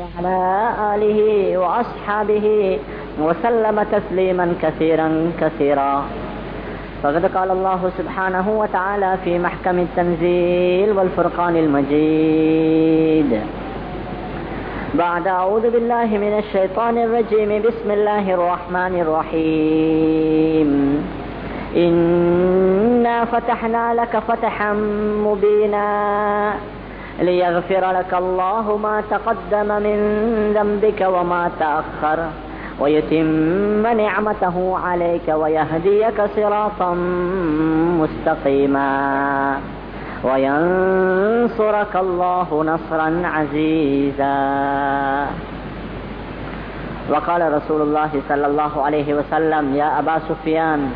وعلى آله وأصحابه وسلم تسليما كثيرا كثيرا. فقد قال الله سبحانه وتعالى في محكم التنزيل والفرقان المجيد. بعد أعوذ بالله من الشيطان الرجيم بسم الله الرحمن الرحيم. إنا فتحنا لك فتحا مبينا. ليغفر لك الله ما تقدم من ذنبك وما تأخر. ويتم نعمته عليك ويهديك صراطا مستقيما. وينصرك الله نصرا عزيزا. وقال رسول الله صلى الله عليه وسلم يا أبا سفيان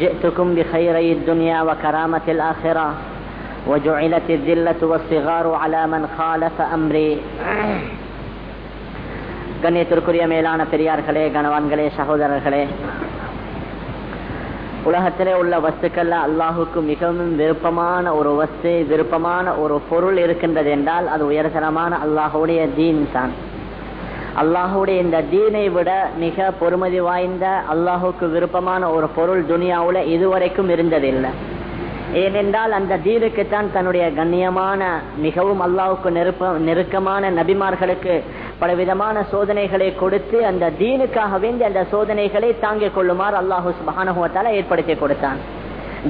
جئتكم بخيري الدنيا وكرامة الآخرة. وجعلت الذلة والصغار على من خالف أمري கண்ணியத்திற்குரிய மேலான பெரியார்களே கணவான்களே சகோதரர்களே உலகத்திலே உள்ள வஸ்துக்கள்ல அல்லாஹுக்கு மிகவும் விருப்பமான ஒரு வஸ்து விருப்பமான ஒரு பொருள் இருக்கின்றது என்றால் அது உயர்தரமான அல்லாஹுடைய தீன் தான் அல்லாஹுடைய இந்த தீனை விட மிக பொறுமதி வாய்ந்த அல்லாஹுக்கு விருப்பமான ஒரு பொருள் துனியாவுல இதுவரைக்கும் இருந்ததில்லை ஏனென்றால் அந்த தீனுக்குத்தான் தன்னுடைய கண்ணியமான மிகவும் அல்லாவுக்கு நெருப்ப நெருக்கமான நபிமார்களுக்கு பலவிதமான சோதனைகளை கொடுத்து அந்த தீனுக்காக வேண்டி அந்த சோதனைகளை தாங்கிக் கொள்ளுமாறு அல்லாஹு சுபானுவத்தால ஏற்படுத்தி கொடுத்தான்.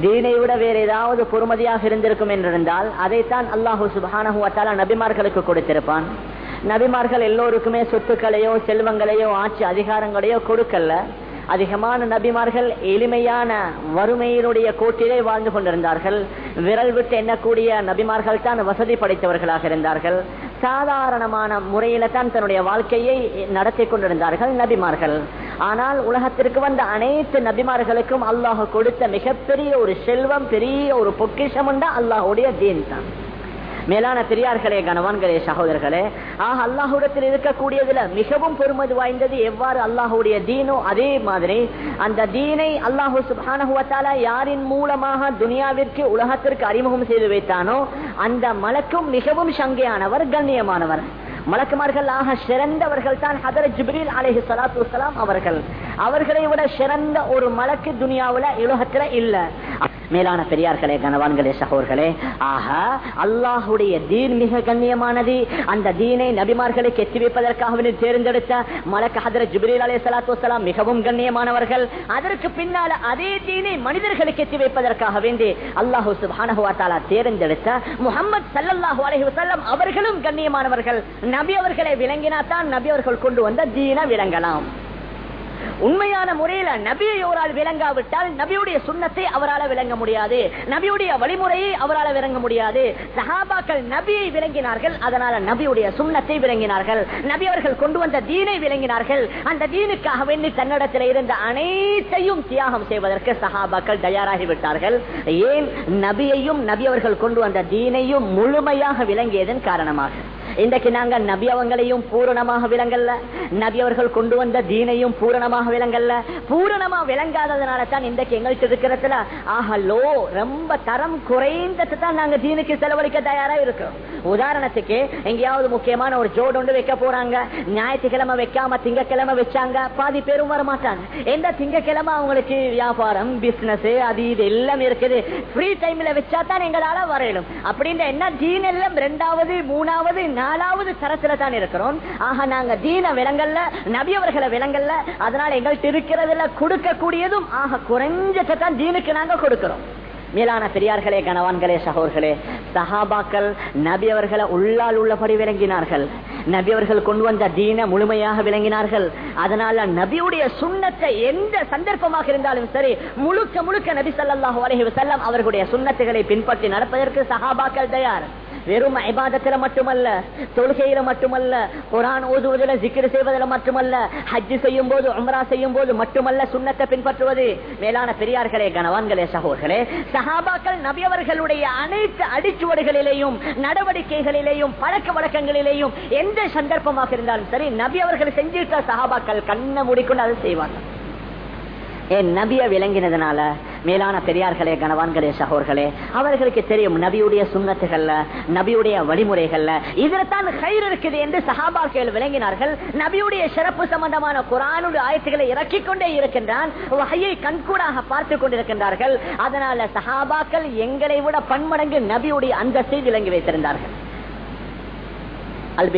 தீனை விட வேற ஏதாவது பொறுமதியாக இருந்திருக்கும் என்றிருந்தால் அதைத்தான் அல்லாஹு சுபானுவத்தால நபிமார்களுக்கு கொடுத்திருப்பான். நபிமார்கள் எல்லோருக்குமே சொத்துக்களையோ செல்வங்களையோ ஆட்சி அதிகாரங்களையோ கொடுக்கல. அதிகமான நபிமார்கள் எளிமையான வறுமையினுடைய கோட்டிலே வாழ்ந்து கொண்டிருந்தார்கள். விரல் விட்டு எண்ணக்கூடிய நபிமார்கள் தான் வசதி படைத்தவர்களாக இருந்தார்கள். சாதாரணமான முறையில தான் தன்னுடைய வாழ்க்கையை நடத்தி கொண்டிருந்தார்கள் நபிமார்கள். ஆனால் உலகத்திற்கு வந்த அனைத்து நபிமார்களுக்கும் அல்லாஹ் கொடுத்த மிகப்பெரிய ஒரு செல்வம் பெரிய ஒரு பொக்கிஷம் அல்லாஹுடைய தீன் தான். மேலான பெரியார்களே கணவான்களே சகோதரர்களே ஆக அல்லாஹுடத்தில் இருக்கக்கூடியதுல மிகவும் பெருமதி வாய்ந்தது எவ்வாறு அல்லாஹுடைய தீனோ? அதே மாதிரி அந்த தீனை அல்லாஹு சுபானஹுவத்தால யாரின் மூலமாக துனியாவிற்கு உலகத்திற்கு அறிமுகம் செய்து வைத்தானோ அந்த மலக்கும் மிகவும் சங்கையானவர் கண்ணியமானவர். மலக்குமார்கள் ஆக சிறந்தவர்கள் தான் ஹதர ஜிப்ரீல் அலஹி சலாத்து அவர்கள். அவர்களை விட சிறந்த ஒரு மலக்கு துனியாவுல உலகத்துல இல்ல. மேலான பெரியார்களே கனவான்களே சகோர்களே ஆக அல்லாஹுடைய தீன் மிக கண்ணியமானது. அந்த தீனை நபிமார்களுக்கு எத்தி வைப்பதற்காக தேர்ந்தெடுத்த மலக்கு ஹதர ஜிப்ரீல் அலே சலாத்து வலாம் மிகவும் கண்ணியமானவர்கள். அதற்கு பின்னால அதே தீனை மனிதர்களுக்கு எத்தி வைப்பதற்காக வேண்டி அல்லாஹு சுபானஹுவாத்தாலா தேர்ந்தெடுத்த முகமது சல்லாஹு அலஹி வசல்லம் அவர்களும் கண்ணியமானவர்கள். நபி அவர்களை விளங்கினாத்தான் நபி அவர்கள் கொண்டு வந்த தீன விளங்கலாம். உண்மையான முறையில நபியை அவரால் விளங்காவிட்டால் நபியுடைய சுண்ணத்தை அவரால் விளங்க முடியாது. நபியுடைய வழிமுறையை அவரால் விளங்க முடியாது. சஹாபாக்கள் நபியை விளங்கினார்கள் அதனால நபியுடைய சுண்ணத்தை விளங்கினார்கள். நபி அவர்கள் கொண்டு வந்த தீனை விளங்கினார்கள். அந்த தீனுக்காக வேண்டி தன்னிடத்தில் இருந்த அனைத்தையும் தியாகம் செய்வதற்கு சஹாபாக்கள் தயாராகிவிட்டார்கள் ஏன்? நபியையும் நபி அவர்கள் கொண்டு வந்த தீனையும் முழுமையாக விளங்கியதன் காரணமாக. இன்றைக்கு நாங்க நபி அவங்களையும் பூரணமாக விளங்கல்ல நபி அவர்கள் கொண்டு வந்த தீனையும் பூரணமாக விளங்கல்ல பூரணமா விளங்காததுனால தான் இன்றைக்கு எங்கள்கிட்ட இருக்கிறதுல ஆஹலோ ரொம்ப தரம் குறைந்தது தான் நாங்க தீனுக்கு செலவழிக்க தயாரா இருக்கிறோம் உதாரணத்துக்கு எங்கேயாவது முக்கியமான ஒரு ஜோடு ஒன்று வைக்க போறாங்க. ஞாயிற்றுக்கிழமை வைக்காம திங்கக்கிழமை வச்சாங்க. பாதி பேரும் வர மாட்டாங்க எந்த திங்கக்கிழமை அவங்களுக்கு? வியாபாரம் பிசினஸ் அது இது எல்லாம் இருக்குது. ஃப்ரீ டைம்ல வச்சா தான் எங்களால வரையணும் அப்படின்ற என்ன தீன் எல்லாம் ரெண்டாவது மூணாவது நாலாவது தரத்துல தான் இருக்கிறோம். ஆக நாங்க தீன விலங்கல்ல நபியவர்களை விலங்கல்ல அதனால எங்கள்கிட்ட இருக்கிறதுல கொடுக்கக்கூடியதும் ஆக குறைஞ்சத்தை தான் தீனுக்கு நாங்க கொடுக்கிறோம். மேலான பெரியார்களே கணவான்களே சகோர்களே சஹாபாக்கள் நபி அவர்களை உள்ளால் உள்ளபடி விளங்கினார்கள். நபி அவர்கள் கொண்டு வந்த தீன முழுமையாக விளங்கினார்கள். அதனால நபியுடைய சுண்ணத்தை எந்த சந்தர்ப்பமாக இருந்தாலும் சரி முழுக்க முழுக்க நபி சல்லாஹூ அலஹி வசல்லம் அவர்களுடைய சுண்ணத்துகளை பின்பற்றி நடப்பதற்கு சஹாபாக்கள் தயார். வெறும் ஐபாதத்துல மட்டுமல்ல தொழுகையில மட்டுமல்ல குரான் ஓதுவதில் ஜிக்கிர செய்வதில் மட்டுமல்ல ஹஜ் செய்யும் போது அம்ரா செய்யும் போது மட்டுமல்ல சுண்ணத்தை பின்பற்றுவது. மேலான பெரியார்களே கனவான்களே சகோர்களே சஹாபாக்கள் நபியவர்களுடைய அனைத்து அடிச்சுவடுகளிலேயும் நடவடிக்கைகளிலேயும் பழக்க வழக்கங்களிலேயும் எந்த சந்தர்ப்பமாக இருந்தாலும் சரி நபி அவர்கள் செஞ்சிருக்க சஹாபாக்கள் கண்ணை மூடிக்கொண்டு அதை செய்வார்கள் என் நபிய விளங்கினதுனால மேலான பெரியார்களே கனவான்களே சகோர்களே அவர்களுக்கு தெரியும் நபியுடைய சுண்ணத்துகள்ல நபியுடைய வழிமுறைகள்ல இதுலதான் கயிறு இருக்குது என்று சகாபாக்கள் விளங்கினார்கள். நபியுடைய சிறப்பு சம்பந்தமான குரானுடைய ஆயத்துக்களை இறக்கிக் கொண்டே இருக்கின்றான். வகையை கண்கூடாக பார்த்துக் கொண்டிருக்கின்றார்கள். அதனால சஹாபாக்கள் எங்களை விட பன்மடங்கு நபியுடைய அந்தஸ்தை விளங்கி வைத்திருந்தார்கள். அல்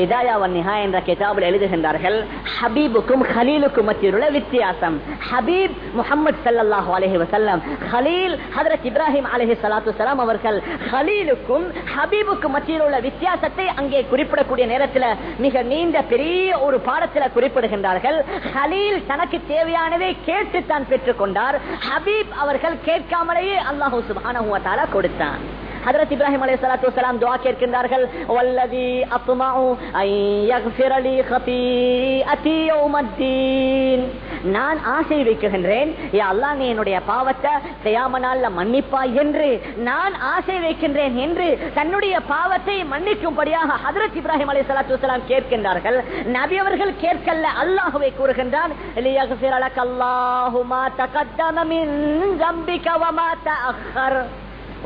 வன்னிஹா என்ற கிதாபில் எழுதுகின்றார்கள் ஹபீபுக்கும் ஹலீலுக்கும் மத்தியுள்ள வித்தியாசம். ஹபீப் முகமது சல்லாஹூ அலஹி வசல்லம் ஹலீல் ஹதரத் இப்ராஹிம் அலஹி சலாத்து சலாம் அவர்கள் ஹலீலுக்கும் ஹபீபுக்கும் மத்தியில் உள்ள வித்தியாசத்தை அங்கே குறிப்பிடக்கூடிய நேரத்தில் மிக நீண்ட பெரிய ஒரு பாடத்தில் குறிப்பிடுகின்றார்கள். ஹலீல் தனக்கு தேவையானதை கேட்டு தான் பெற்றுக் கொண்டார் ஹபீப் அவர்கள் கேட்காமலேயே அல்லாஹூ சுபான கொடுத்தான். ஹதரத் இப்ராஹிம் அலே சலாத்து வலாம் துவா கேட்கின்றார்கள் வல்லதி நான் ஆசை வைக்கின்றேன் அல்லா அல்லாஹ் நீ என்னுடைய பாவத்தை கியாம நாள்ல மன்னிப்பாய் என்று. நான் ஆசை வைக்கின்றேன் என்று தன்னுடைய பாவத்தை மன்னிக்கும்படியாக ஹதரத் இப்ராஹிம் அலே சலாத்து வலாம் கேட்கின்றார்கள். நபி அவர்கள் கேட்கல அல்லாஹுவை கூறுகின்றான் அல்லாஹுமா தகத்தமின் அல்லாஹு மா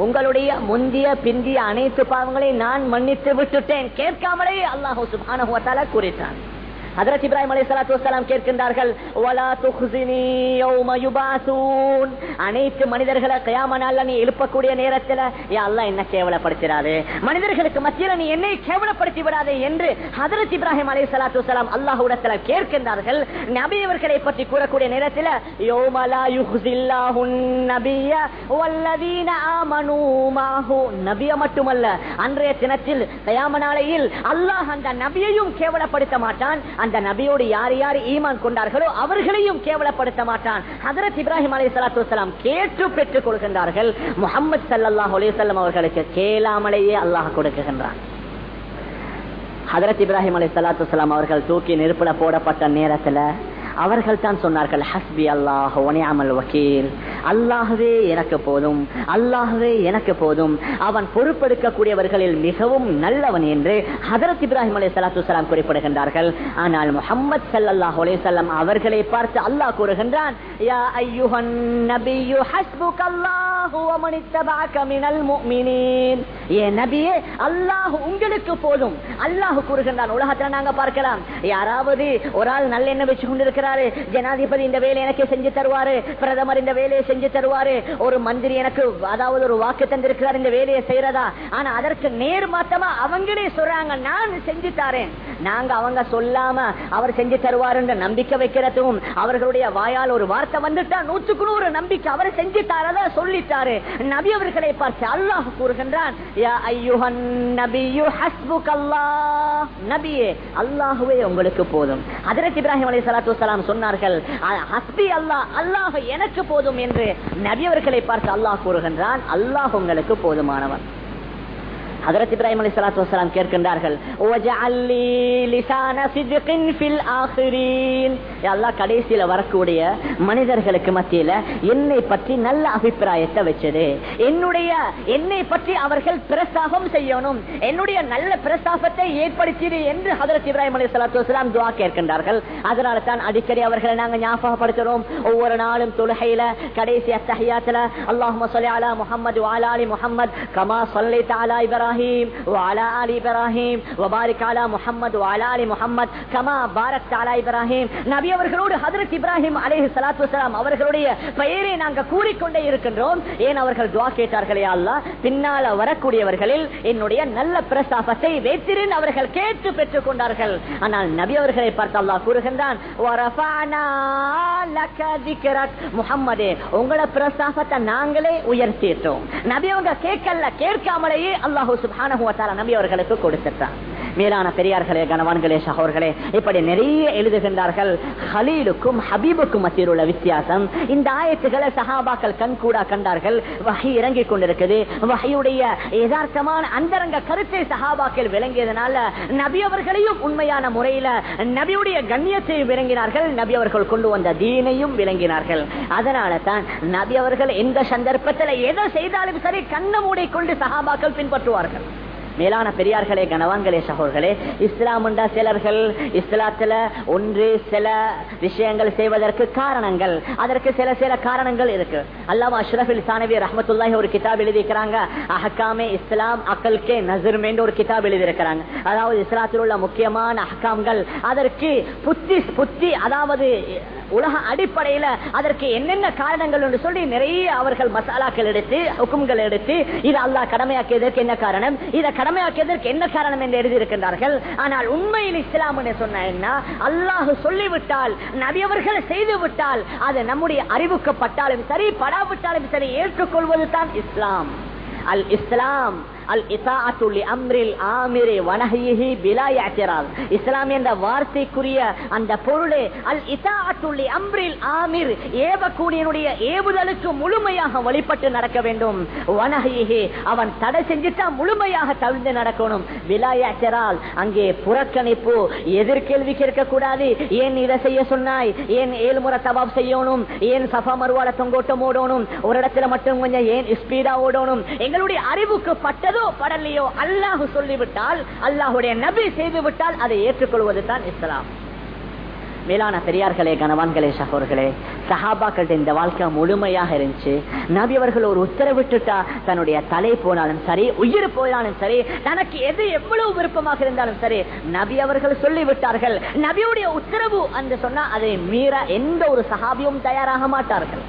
உங்களுடைய முந்திய பிந்திய அனைத்து பாவங்களையும் நான் மன்னித்து விட்டுட்டேன். கேட்காமலே அல்லாஹூ சுபான கூறிட்டான். அதரத் இப்ராஹிம் அலி சலாத்து வலாம் கேட்கின்றார்கள் அனைத்து மனிதர்களை கயாமனால நீ எழுப்பக்கூடிய நேரத்தில் அல்லா என்ன கேவலப்படுத்திடாது மனிதர்களுக்கு மத்தியில் நீ என்னை கேவலப்படுத்தி விடாதே என்று ஹதரத் இப்ராஹிம் அலி சலாத்து வலாம் அல்லாஹுடத்துல கேட்கின்றார்கள். நபியவர்களை பற்றி கூறக்கூடிய நேரத்தில் யோமலா யுஹ்சில்லாஹுன் நபிய வல்லதீன ஆமனூ மாஹு. நபிய மட்டுமல்ல அன்றைய தினத்தில் கயாமனாலையில் அல்லாஹ் அந்த நபியையும் கேவலப்படுத்த மாட்டான். அந்த நபியோடு யார் யார் ஈமான் கொண்டார்களோ அவர்களையும் கேவலப்படுத்த மாட்டான். ஹதரத் இப்ராஹிம் அலி சலாத்து வலாம் கேட்டு பெற்றுக் கொள்கின்றார்கள். முகமது சல்லாஹ் அலிசல்லம் அவர்களுக்கு கேளாமலேயே அல்லாஹ் கொடுக்குகின்றான். ஹதரத் இப்ராஹிம் அலி சலாத்து வலாம் அவர்கள் தூக்கி நெருப்புல போடப்பட்ட நேரத்துல அவர்கள் தான் சொன்னார்கள் ஹஸ்பி அல்லாஹ் ஒனியாமல் வக்கீல் அல்லாஹவே எனக்கு போதும் அல்லாஹவே எனக்கு போதும். அவன் பொறுப்பெடுக்கக்கூடியவர்களில் மிகவும் நல்லவன் என்று ஹதரத் இப்ராஹிம் அலி சலாத்து சலாம் குறிப்பிடுகின்றார்கள். ஆனால் முகமது சல்லாஹ் அலேசல்லாம் அவர்களை பார்த்து அல்லாஹ் கூறுகின்றான் ஹஸ்புக் அல்லாஹு நபியே அல்லாஹ் உங்களுக்கு போதும். அல்லாஹ் கூறுகின்றான் உலகத்தில் நாங்க பார்க்கலாம். யாராவது ஒரு ஆள் நல்ல எண்ணம் வச்சு கொண்டிருக்கிறார் ஜனாதிபதி இந்த வேலை எனக்கு செஞ்சு தருவாரு. பிரதமர் இந்த வேலையை செஞ்சு தருவாரு. ஒரு மந்திரி எனக்கு அதாவது ஒரு வாக்கு தந்திருக்கிறார் இந்த வேலையை செய்யறதா? ஆனா அதற்கு நேர் மாத்தமா அவங்களே சொல்றாங்க. நான் செஞ்சு தாரேன். நாங்க அவங்க சொல்லாம அவர் செஞ்சு தருவாருன்ற நம்பிக்கை வைக்கிறதும் அவர்களுடைய வாயால் ஒரு வார்த்தை வந்துட்டா நூற்றுக்கு நூறு நம்பிக்கை அவர் செஞ்சு தாரதா சொல்லிட்டாரு. நபி அவர்களை பார்த்து அல்லாஹ் கூறுகின்றான் அல்லாஹ் நபியே அல்லாஹுவே உங்களுக்கு போதும். அதற்கு இப்ராஹிம் அலி சலாத்து அலிசலாம் சொன்னார்கள் ஹஸ்பி அல்லாஹ் அல்லாஹ் எனக்கு போதும் என்று நபியவர்களை பார்த்து அல்லாஹ் கூறுகின்றான் அல்லாஹ் உங்களுக்கு போதுமானவன். ஹதரத் இப்ராஹிம் அலி சலாத்து வசலாம் கேட்கின்றார்கள் கடைசியில வரக்கூடிய மனிதர்களுக்கு மத்தியில என்னை பற்றி நல்ல அபிப்பிராயத்தை வச்சது. என்னுடைய என்னை பற்றி அவர்கள் பிரஸ்தாபம் செய்யணும். என்னுடைய நல்ல பிரஸ்தாபத்தை ஏற்படுத்தியது என்று ஹதரத் இப்ராஹிம் அலி சலாத்து வசலாம் துவா கேட்கின்றார்கள். அதனால தான் அடிக்கடி அவர்களை நாங்க ஞாபகப்படுத்துறோம். ஒவ்வொரு நாளும் தொழுகையில கடைசி அத்தஹியாத்துல அல்லாஹ் முகமது வாலாலி முகமது கமா சொல்லை தாலா இப்ராஹிம் وعلى آل إبراهيم وبارك على محمد وعلى آل محمد كما باركت على إبراهيم நபி அவர்களோடு ஹதரத் இப்ராஹிம் அலைஹி ஸலாத்து வஸலாம் அவர்களுடைய பெயரை நாங்க கூறிக்கொண்டே இருக்கின்றோம் ஏன் அவர்கள் துஆ கேட்டார்களே அல்லாஹ் பின்னால வரக்கூடியவர்களில் என்னுடைய நல்ல பிரஸ்தாபத்தை வைத்திருந்த அவர்கள் கேட்டு பெற்றுக் கொண்டார்கள் ஆனால் நபி அவர்களை பார்த்து அல்லாஹ் கூறுகின்றான் وَرَفَعْنَا لَكَ ذِكْرَكَ முஹம்மதே உங்களோட பிரஸ்தாபத்தை நாங்களே உயர்த்திட்டோம் நபி அவங்க கேட்கல கேட்காமலேயே அல்லாஹு சுப்ஹானஹு வ அவர்களுக்கு கொடுத்துட்டான் மேலான பெரியார்களே கணவான்களே சகோர்களே இப்படி நிறைய எழுதுகின்றார்கள். ஹலீலுக்கும் ஹபீபுக்கும் மத்தியில் உள்ள வித்தியாசம் இந்த ஆயத்துக்களை சஹாபாக்கள் கண்கூடா கண்டார்கள். வகை இறங்கிக் கொண்டிருக்குது. வகையுடைய யதார்த்தமான அந்தரங்க கருத்தை சஹாபாக்கள் விளங்கியதனால நபி அவர்களையும் உண்மையான முறையில நபியுடைய கண்ணியத்தை விளங்கினார்கள். நபி அவர்கள் கொண்டு வந்த தீனையும் விளங்கினார்கள். அதனால தான் நபி அவர்கள் எந்த சந்தர்ப்பத்தில் எதை செய்தாலும் சரி கண்ண மூடை கொண்டு பின்பற்றுவார்கள். பின்பற்றுவார்கள் மேலான பெரியார்களே கனவான்களே சகோர்களே இஸ்லாம் சிலர்கள்? இஸ்லாத்துல ஒன்று சில விஷயங்கள் செய்வதற்கு காரணங்கள். அதற்கு சில சில காரணங்கள் இருக்கு. அல்லாம அஷ்ரஃபில் சானவி ரஹமத்துல்லாஹி ஒரு கிதாப் எழுதியிருக்கிறாங்க. அஹ்காமே இஸ்லாம் அக்கல்கே நசர்ம் என்று ஒரு கிதாப் எழுதியிருக்கிறாங்க. அதாவது இஸ்லாத்தில் உள்ள முக்கியமான அஹ்காம்கள். அதற்கு புத்தி புத்தி அதாவது உலக அடிப்படையில அதற்கு என்னென்ன காரணங்கள் என்று சொல்லி நிறைய அவர்கள் மசாலாக்கள் எடுத்து ஹுக்கும்கள் எடுத்து இது அல்லா கடமையாக்கியதற்கு என்ன காரணம்? இதை கடமையாக்கியதற்கு என்ன காரணம் என்று எழுதியிருக்கின்றார்கள்? ஆனால் உண்மையில் இஸ்லாம் என்று சொன்ன என்ன அல்லாஹு சொல்லிவிட்டால் நபியவர்கள் செய்து விட்டால் அது நம்முடைய அறிவுக்கப்பட்டாலும் சரி படாவிட்டாலும் சரி ஏற்றுக்கொள்வது தான் இஸ்லாம். அல் இஸ்லாம். இஸ்லாம் என்ற வார்த்தைக்குரிய அந்த பொருளே அல் இசாத்துள்ளி அம்ரில் ஆமிர் ஏவக்கூடியனுடைய ஏவுதலுக்கு முழுமையாக வழிபட்டு நடக்க வேண்டும். வனஹிஹி அவன் தடை செஞ்சுட்டா முழுமையாக தவிழ்ந்து நடக்கணும். விலாயாச்சரால் அங்கே புறக்கணிப்பு எதிர்கேள்வி கேட்க கூடாது ஏன் இதை செய்ய சொன்னாய்? ஏன் ஏழு முறை தபாப் செய்யணும்? ஏன் சஃபா மறுவாட தொங்கோட்டம் ஓடணும்? ஒரு இடத்துல மட்டும் கொஞ்சம் ஏன் ஸ்பீடா ஓடணும்? எங்களுடைய அறிவுக்கு பட்ட ஏதோ படலையோ அல்லாஹு சொல்லிவிட்டால் அல்லாஹுடைய நபி செய்து விட்டால் அதை ஏற்றுக்கொள்வது தான் இஸ்லாம். மேலான பெரியார்களே கணவான்களே சகோர்களே சஹாபாக்கள் இந்த வாழ்க்கை முழுமையாக இருந்துச்சு. நபி அவர்கள் ஒரு உத்தரவிட்டுட்டா தன்னுடைய தலை போனாலும் சரி உயிர் போனாலும் சரி தனக்கு எது எவ்வளவு விருப்பமாக இருந்தாலும் சரி நபி அவர்கள் சொல்லிவிட்டார்கள். நபியுடைய உத்தரவு என்று சொன்னா அதை மீற எந்த ஒரு சஹாபியும் தயாராக மாட்டார்கள்.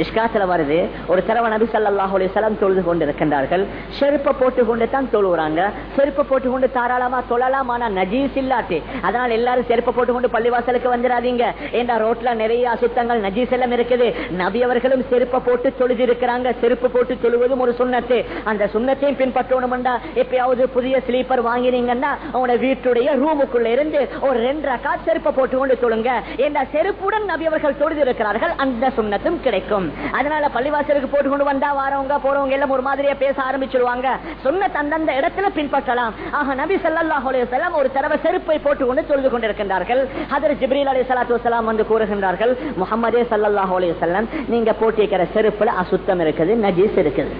மிஷ்காத்துல வருது. ஒரு தடவை நபி சல்லாஹ் சலம் தொழுது கொண்டு இருக்கின்றார்கள் செருப்பை போட்டு கொண்டு தான் தொழுகிறாங்க செருப்பை போட்டு கொண்டு தாராளமா தொழலாம் ஆனா நஜீஸ் இல்லாட்டி. அதனால எல்லாரும் செருப்பை போட்டு கொண்டு பள்ளிவாசலுக்கு வந்துடாதீங்க ஏன்னா ரோட்ல நிறைய அசுத்தங்கள் நஜீஸ் எல்லாம் இருக்குது. நபி அவர்களும் செருப்பை போட்டு தொழுது இருக்கிறாங்க செருப்பு போட்டு தொழுவதும் ஒரு சுண்ணத்து. அந்த சுண்ணத்தையும் பின்பற்றணும்டா. எப்பயாவது புதிய ஸ்லீப்பர் வாங்கினீங்கன்னா அவனோட வீட்டுடைய ரூமுக்குள்ள இருந்து ஒரு ரெண்டு ரக்கா செருப்பை போட்டு கொண்டு தொழுங்க. ஏன்னா செருப்புடன் நபி அவர்கள் தொழுது இருக்கிறார்கள் அந்த சுண்ணத்தும் கிடைக்கும். அதனால பள்ளிவாசலுக்கு போட்டு கொண்டு வந்தா வரவங்க போறவங்க எல்லாம் ஒரு மாதிரியா பேச ஆரம்பிச்சிருவாங்க. சொன்ன தந்தந்த இடத்துல பின்பற்றலாம். ஆக நபி சல்லாஹ் அலையம் ஒரு தடவை செருப்பை போட்டு கொண்டு தொழுது கொண்டிருக்கின்றார்கள். அதர் ஜிப்ரீல் அலி சலாத்து வலாம் வந்து கூறுகின்றார்கள் முகமதே சல்லாஹ் அலையம் நீங்க போட்டிருக்கிற செருப்புல அசுத்தம் இருக்குது நஜீஸ் இருக்குது.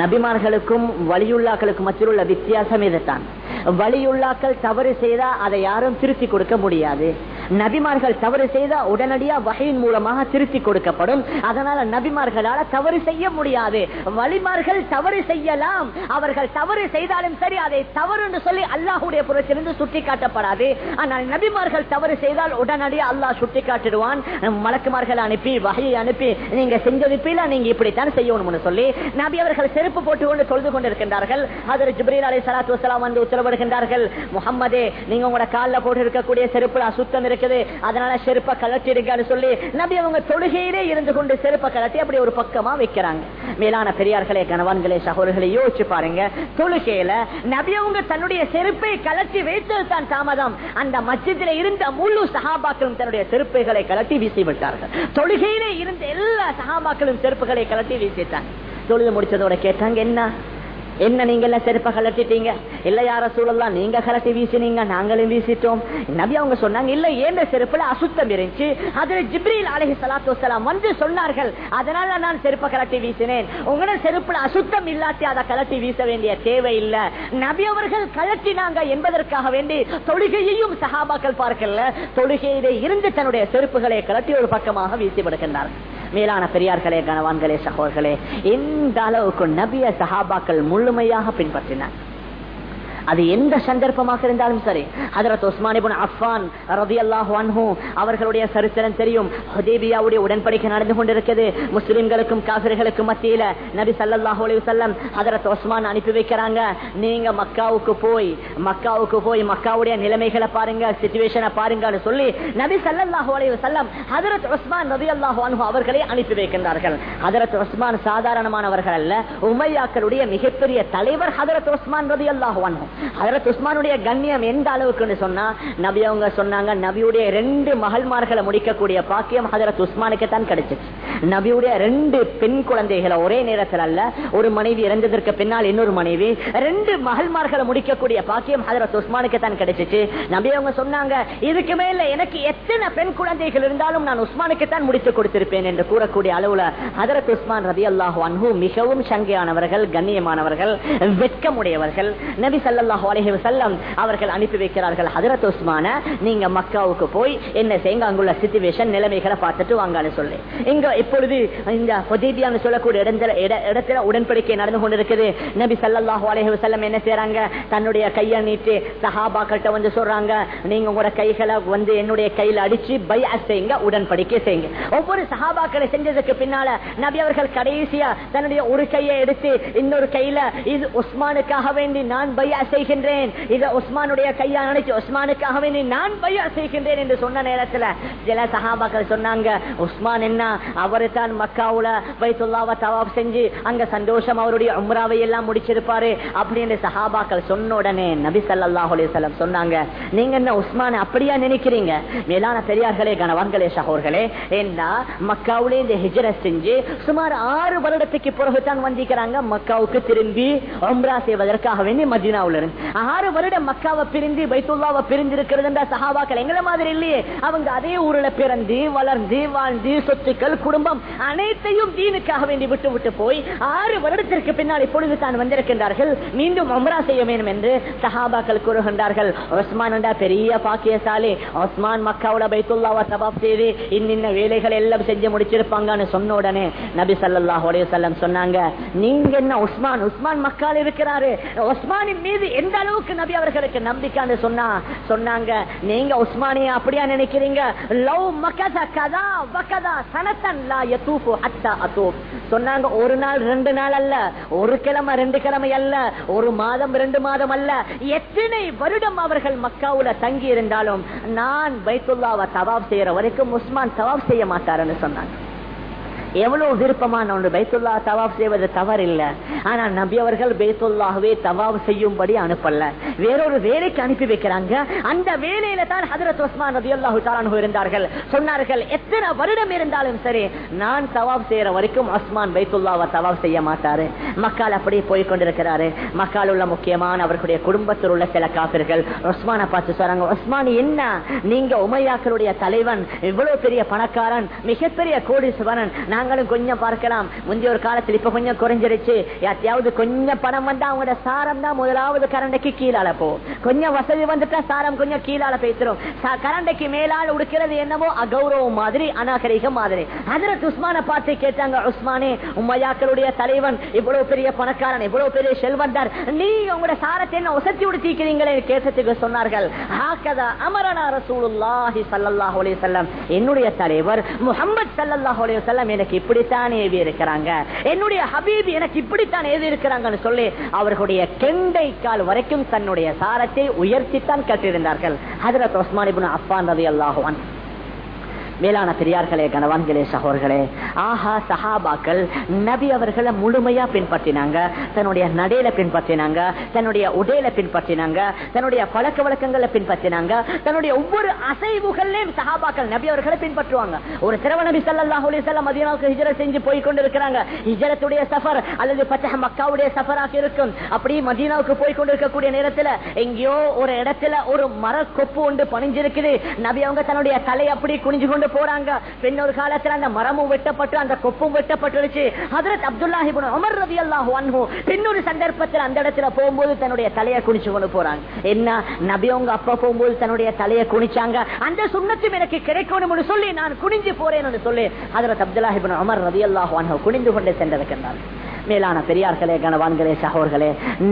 நபிமார்களுக்கும் வலியுள்ளாக்களுக்கும் மத்தியில் உள்ள வித்தியாசம் இதுதான். வலியுள்ளாக்கள் தவறு செய்தா அதை யாரும் திருத்தி கொடுக்க முடியாது. நபிமார்கள் தவறு செய்தா உடனடியா வகையின் மூலமாக திருத்தி கொடுக்கப்படும். அதனால நபிமார்களால தவறு செய்ய முடியாது. வலிமார்கள் தவறு செய்யலாம். அவர்கள் தவறு செய்தாலும் சரி அதை தவறு என்று சொல்லி அல்லாஹுடைய புறத்திலிருந்து சுட்டி காட்டப்படாது ஆனால் நபிமார்கள் தவறு செய்தால் உடனடியாக அல்லாஹ் சுட்டி காட்டிடுவான் மலக்குமார்கள் அனுப்பி வகையை அனுப்பி நீங்க செஞ்சது நீங்க இப்படித்தான் செய்யணும்னு சொல்லி நபி அவர்கள் செருப்பு போட்டு கொண்டு தொழுது கொண்டிருக்கின்றார்கள். அதில் ஜிப்ரீல் அலை சலாத்து வசலாம் வந்து உத்தரவிடுகின்றார்கள். முகம்மதே நீங்க உங்களோட காலில் போட்டு இருக்கக்கூடிய செருப்பு அசுத்தம் இருக்குது. அதனால செருப்பை கலட்டிடுங்கன்னு சொல்லி நபி அவங்க தொழுகையிலே இருந்து கொண்டு செருப்பை கலட்டி அப்படி ஒரு பக்கமா வைக்கிறாங்க. மேலான பெரியார்களே கணவான்களே சகோதரர்களை யோசிச்சு பாருங்க. தொழுகையில நபி அவங்க தன்னுடைய செருப்பை கலட்டி வைத்தது தான் தாமதம். அந்த மச்சத்தில் இருந்த முழு சகாபாக்களும் தன்னுடைய செருப்புகளை கலட்டி வீசி விட்டார்கள். தொழுகையிலே இருந்த எல்லா சகாபாக்களும் செருப்புகளை கலட்டி வீசிட்டாங்க. தொழுது முடிச்சதோட கேட்டாங்க என்ன? என்ன நீங்க எல்லாம் செருப்ப கலட்டிட்டீங்க இல்ல யார சூழல்லாம் நீங்க கலட்டி வீசினீங்க நாங்களும் வீசிட்டோம். நபி அவங்க சொன்னாங்க இல்ல ஏந்த செருப்புல அசுத்தம் இருந்துச்சு? அதுல ஜிப்ரீல் அலஹி சலாத்து வலாம் வந்து சொன்னார்கள் அதனால நான் செருப்ப கலட்டி வீசினேன். உங்களோட செருப்புல அசுத்தம் இல்லாட்டி அதை கலட்டி வீச வேண்டிய தேவை இல்ல நபி அவர்கள் கலட்டினாங்க என்பதற்காக வேண்டி தொழுகையையும் சகாபாக்கள் பார்க்கல. தொழுகையிலே இருந்து தன்னுடைய செருப்புகளை கலட்டி ஒரு பக்கமாக வீசி விடுகின்றார்கள். மேலான பெரியார்களே கணவான்களே சகோர்களே இந்த அளவுக்கு நபிய சஹாபாக்கள் முழுமையாக பின்பற்றினார். அது எந்த சந்தர்ப்பமாக இருந்தாலும் சரி. ஹதரத் உஸ்மானிபுன் அஃபான் ரதி அல்லாஹு அவர்களுடைய சரித்திரம் தெரியும். ஹுதேபியாவுடைய உடன்படிக்கை நடந்து கொண்டிருக்கிறது. முஸ்லிம்களுக்கும் காவிர்களுக்கும் மத்தியில நபி சல்லாஹூ அலி வல்லம் ஹதரத் உஸ்மான் அனுப்பி வைக்கிறாங்க. நீங்க மக்காவுக்கு போய் மக்காவுக்கு போய் மக்காவுடைய நிலைமைகளை பாருங்க சிச்சுவேஷனை பாருங்கன்னு சொல்லி நபி சல்லாஹூ அலி வல்லம் ஹதரத் உஸ்மான் ரதி அல்லாஹு அன்ஹு அவர்களை அனுப்பி வைக்கின்றார்கள். ஹதரத் உஸ்மான் சாதாரணமானவர்கள் அல்ல. உமையாக்களுடைய மிகப்பெரிய தலைவர் ஹதரத் உஸ்மான் ரதி அல்லாஹு அன்ஹு உஸ்மானுடைய கண்ணியம் எந்த அளவுக்குன்னு சொன்னா நபி அவங்க சொன்னாங்க நபியுடைய ரெண்டு மகள்மார்களை முடிக்கக்கூடிய பாக்கியம் ஹதரத் உஸ்மானுக்கு தான் கிடைச்சிச்சு. நபியுடைய ரெண்டு பெண் குழந்தைகளை ஒரே நேரத்தில் அல்ல ஒரு மனைவி இறந்ததற்கு பின்னால் இன்னொரு மனைவி ரெண்டு மகள்மார்களை முடிக்கக்கூடிய பாக்கியம் ஹதரத் உஸ்மானுக்கு தான் கிடைச்சிச்சு. நபி அவங்க சொன்னாங்க இதுக்கு மேல எனக்கு எத்தனை பெண் குழந்தைகள் இருந்தாலும் நான் உஸ்மானுக்கு தான் முடித்து கொடுத்திருப்பேன் என்று கூறக்கூடிய அளவுல ஹதரத் உஸ்மான் ரதி அல்லாஹு அன்ஹு மிகவும் சங்கையானவர்கள் கண்ணியமானவர்கள் வெட்கமுடையவர்கள். நபி சல்ல அவர்கள் அனுப்பி வைக்கிறார்கள். ஹதரத் உஸ்மான நீங்க மக்காவுக்கு போய் என்ன செய்யுங்க? அங்குள்ள சிச்சுவேஷன் நிலைமைகளை பார்த்துட்டு வாங்கன்னு சொல்லி. இங்க இப்பொழுது இந்த சொல்லக்கூடிய இடத்துல உடன்படிக்கை நடந்து கொண்டிருக்குது. நபி ஸல்லல்லாஹு அலைஹி வஸல்லம் என்ன செய்யறாங்க தன்னுடைய கையை நீட்டு சஹாபாக்கிட்ட வந்து சொல்றாங்க நீங்க உங்களோட கைகளை வந்து என்னுடைய கையில அடிச்சு பை செய்யுங்க உடன்படிக்கை செய்யுங்க. ஒவ்வொரு சஹாபாக்களை செஞ்சதுக்கு பின்னால நபி அவர்கள் கடைசியா தன்னுடைய ஒரு கையை எடுத்து இன்னொரு கையில இது உஸ்மானுக்காக வேண்டி நான் பையா செய்கின்றேன். இதை உஸ்மானுடைய கையா நினைச்சு உஸ்மானுக்காக வேண்டி நான் பையா செய்கின்றேன் என்று சொன்ன நேரத்தில் சில சகாபாக்கள் சொன்னாங்க உஸ்மான் என்ன? அவரு தான் மக்காவுல பைத்துல்லாவை தவாப் செஞ்சு அங்க சந்தோஷம் அவருடைய உம்ராவை எல்லாம் முடிச்சிருப்பாரு. அப்படின்னு சஹாபாக்கள் சொன்ன உடனே நபி சல்லாஹ் அலைஹி சொன்னாங்க நீங்க என்ன உஸ்மான் அப்படியா நினைக்கிறீங்க? மேலான பெரியார்களே கணவான்களே சகோர்களே என்ன மக்காவுல இந்த ஹிஜர செஞ்சு சுமார் ஆறு வருடத்துக்கு பிறகு தான் வந்திருக்கிறாங்க மக்காவுக்கு திரும்பி உம்ரா செய்வதற்காக வேண்டி மதீனாவுல இருந்து ஆறு வருடம் மக்காவை பிரிந்து பைத்துல்லாவை பிரிந்திருக்கிறது என்ற சகாபாக்கள் எங்களை மாதிரி இல்லையே. அவங்க அதே ஊரில் பிறந்து வளர்ந்து வாழ்ந்து சொத்துக்கள் குடும்பம் அனைத்தையும் தீனுக்காக வேண்டி விட்டு விட்டு போய் ஆறு வருடத்திற்கு பின்னால் இப்பொழுது தான் வந்திருக்கின்றார்கள். மீண்டும் உம்ரா செய்ய வேண்டும் என்று சஹாபாக்கள் கூறுகின்றார்கள். உஸ்மான் என்றா பெரிய பாக்கியசாலி. உஸ்மான் மக்காவோட பைத்துல்லாவை சபாப் செய்து இன்னின்ன வேலைகள் எல்லாம் செஞ்சு முடிச்சிருப்பாங்கன்னு சொன்ன உடனே நபி சல்லாஹ் உடைய சொன்னாங்க நீங்க என்ன உஸ்மான் உஸ்மான் மக்கால் இருக்கிறாரு. உஸ்மானின் மீது எந்த அளவுக்கு நபி அவர்களுக்கு நம்பிக்கைன்னு சொன்னா சொன்னாங்க. நீங்க உஸ்மானிய அப்படியா நினைக்கிறீங்க? லவ் மக்கத கதா வகதா சனத்தன் லா யதூஃபு ஹத்தா அதூப் சொன்னாங்க ஒரு நாள் ரெண்டு நாள் அல்ல ஒரு கிழமை ரெண்டு கிழமை அல்ல ஒரு மாதம் ரெண்டு மாதம் அல்ல. எத்தனை வருடம் அவர்கள் மக்காவுல தங்கி இருந்தாலும் நான் பைத்துல்லாவை தவாப் செய்யற வரைக்கும் உஸ்மான் தவாப் செய்ய மாட்டாருன்னு சொன்னாங்க. எவ்வளவு விருப்பமான ஒன்று? பைத்துல்லா தவாப் செய்வது தவறில்லை. ஆனா நபி அவர்கள் பைத்துல்லாகவே தவாப் செய்யும்படி அனுப்பல. வேறொரு வேலைக்கு அனுப்பி வைக்கிறாங்க. அந்த வேலையில தான் ஹதரத் உஸ்மான் நபி அல்லாஹு தாலானு இருந்தார்கள். சொன்னார்கள் எத்தனை வருடம் இருந்தாலும் சரி நான் தவாப் செய்யற வரைக்கும் உஸ்மான் பைத்துல்லாவை தவாப் செய்ய மாட்டாரு. மக்கள் அப்படியே போய் கொண்டிருக்கிறாரு. மக்கள் உள்ள முக்கியமான அவர்களுடைய குடும்பத்தில் உள்ள சில காப்பிர்கள் உஸ்மானை பார்த்து சொல்றாங்க உஸ்மான் என்ன? நீங்க உமையாக்களுடைய தலைவன் இவ்வளவு பெரிய பணக்காரன் மிகப்பெரிய கோடீஸ்வரன். நாங்களும் கொஞ்சம் பார்க்கலாம். முந்தைய ஒரு காலத்தில் இப்ப கொஞ்சம் குறைஞ்சிருச்சு. யாத்தையாவது கொஞ்சம் பணம் வந்தா அவங்களோட சாரம் தான் முதலாவது கரண்டைக்கு கீழால போ. கொஞ்சம் வசதி வந்துட்டா சாரம் கொஞ்சம் கீழால பேசுறோம் கரண்டைக்கு மேலால் உடுக்கிறது என்னவோ அகௌரவம் மாதிரி அநாகரிகம் மாதிரி. அதுல உஸ்மான பார்த்து கேட்டாங்க உஸ்மானே உம்மையாக்களுடைய தலைவன் இவ்வளவு பெரிய பணக்காரன் இவ்வளவு பெரிய செல்வந்தார். நீ உங்களோட சாரத்தை என்ன உசத்தி உடுத்திக்கிறீங்களே கேட்டதுக்கு சொன்னார்கள். ஆக்கதா அமரனா ரசூலுல்லாஹி ஸல்லல்லாஹு அலைஹி வஸல்லம். என்னுடைய தலைவர் முஹம்மது ஸல்லல்லாஹு அலைஹி வஸல்லம் எனக்கு இப்படித்தான் ஏவி இருக்கிறாங்க என்னுடைய ஹபீப் எனக்கு இப்படித்தான் ஏவி இருக்கிறாங்கன்னு சொல்லி அவர்களுடைய கெண்டை கால் வரைக்கும் தன்னுடைய சாரத்தை உயர்த்தித்தான் கட்டியிருந்தார்கள். ஹதரத் உஸ்மான் இபின் அஃபான் ரவி அல்லாஹுவான் மேலான பெரியார்களே கணவான்களே சகோர்களே ஆஹா சஹாபாக்கள் நபி அவர்களை முழுமையா பின்பற்றினாங்க தன்னுடைய நடையில பின்பற்றினாங்க தன்னுடைய உடையில பின்பற்றினாங்க தன்னுடைய பழக்க வழக்கங்களை பின்பற்றினாங்க தன்னுடைய ஒவ்வொரு அசைவுகள்லையும் சஹாபாக்கள் நபி அவர்களை பின்பற்றுவாங்க. ஒரு திரவ நபி ஸல்லல்லாஹு அலைஹி மதியனாவுக்கு மதீனாவுக்கு செஞ்சு போய் கொண்டிருக்கிறாங்க. ஹிஜரத்துடைய சஃபர் அல்லது பச்சக மக்காவுடைய சஃபராக இருக்கும். அப்படி மதீனாவுக்கு போய் கொண்டிருக்கக்கூடிய நேரத்துல எங்கேயோ ஒரு இடத்துல ஒரு மர கொப்பு ஒன்று பணிஞ்சிருக்குது. நபி அவங்க தன்னுடைய தலை அப்படி குனிஞ்சு கொண்டு போறாங்க. பின்னொரு காலத்துல அந்த மரமும் வெட்டப்பட்டு அந்த கொப்பும் வெட்டப்பட்டுருச்சு. ஹதரத் அப்துல்லாஹி அமர் ரவி பின்னொரு சந்தர்ப்பத்தில் அந்த இடத்துல போகும்போது தன்னுடைய தலையை குனிச்சு கொண்டு போறாங்க. என்ன? நபி உங்க அப்பா போகும்போது தன்னுடைய தலையை குனிச்சாங்க. அந்த சுண்ணத்தும் எனக்கு கிடைக்கணும்னு சொல்லி நான் குனிஞ்சு போறேன்னு சொல்லி ஹதரத் அப்துல்லாஹிபுன் அமர் ரவி அல்லாஹ் குனிந்து கொண்டு சென்றிருக்கின்றார் மேலான பெரியார்களே கணவான்களே சகோர்களே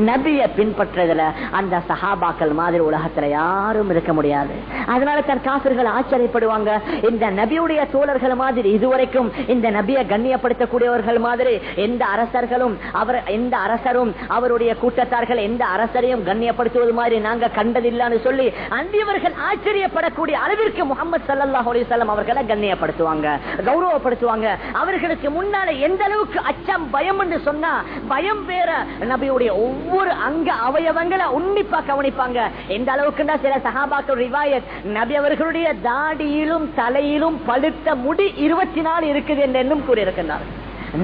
நபியை பின்பற்றதுல அந்த சஹாபாக்கள் மாதிரி உலகத்துல யாரும் இருக்க முடியாது. அதனால தன் காசர்கள் ஆச்சரியப்படுவாங்க. இந்த நபியுடைய தோழர்கள் மாதிரி இதுவரைக்கும் இந்த நபியை கண்ணியப்படுத்தக்கூடியவர்கள் மாதிரி எந்த அரசர்களும் அவர் எந்த அரசரும் அவருடைய கூட்டத்தார்கள் எந்த அரசரையும் கண்ணியப்படுத்துவது மாதிரி நாங்க கண்டதில்லான்னு சொல்லி அந்தியவர்கள் ஆச்சரியப்படக்கூடிய அளவிற்கு முகமது சல்லாஹ் அலிசல்லாம் அவர்களை கண்ணியப்படுத்துவாங்க கௌரவப்படுத்துவாங்க. அவர்களுக்கு முன்னால எந்த அளவுக்கு அச்சம் பயம் என்று சொன்னா பயம் பேர நபியுடைய ஒவ்வொரு அங்க அவயவங்களை உன்னிப்பா கவனிப்பாங்க. எந்த அளவுக்குன்னா சில சகாபாக்கள் ரிவாயத்? நபி அவர்களுடைய தாடியிலும் தலையிலும் பழுத்த முடி இருபத்தி நாலு இருக்குது என்று இன்னும் கூறியிருக்கிறார்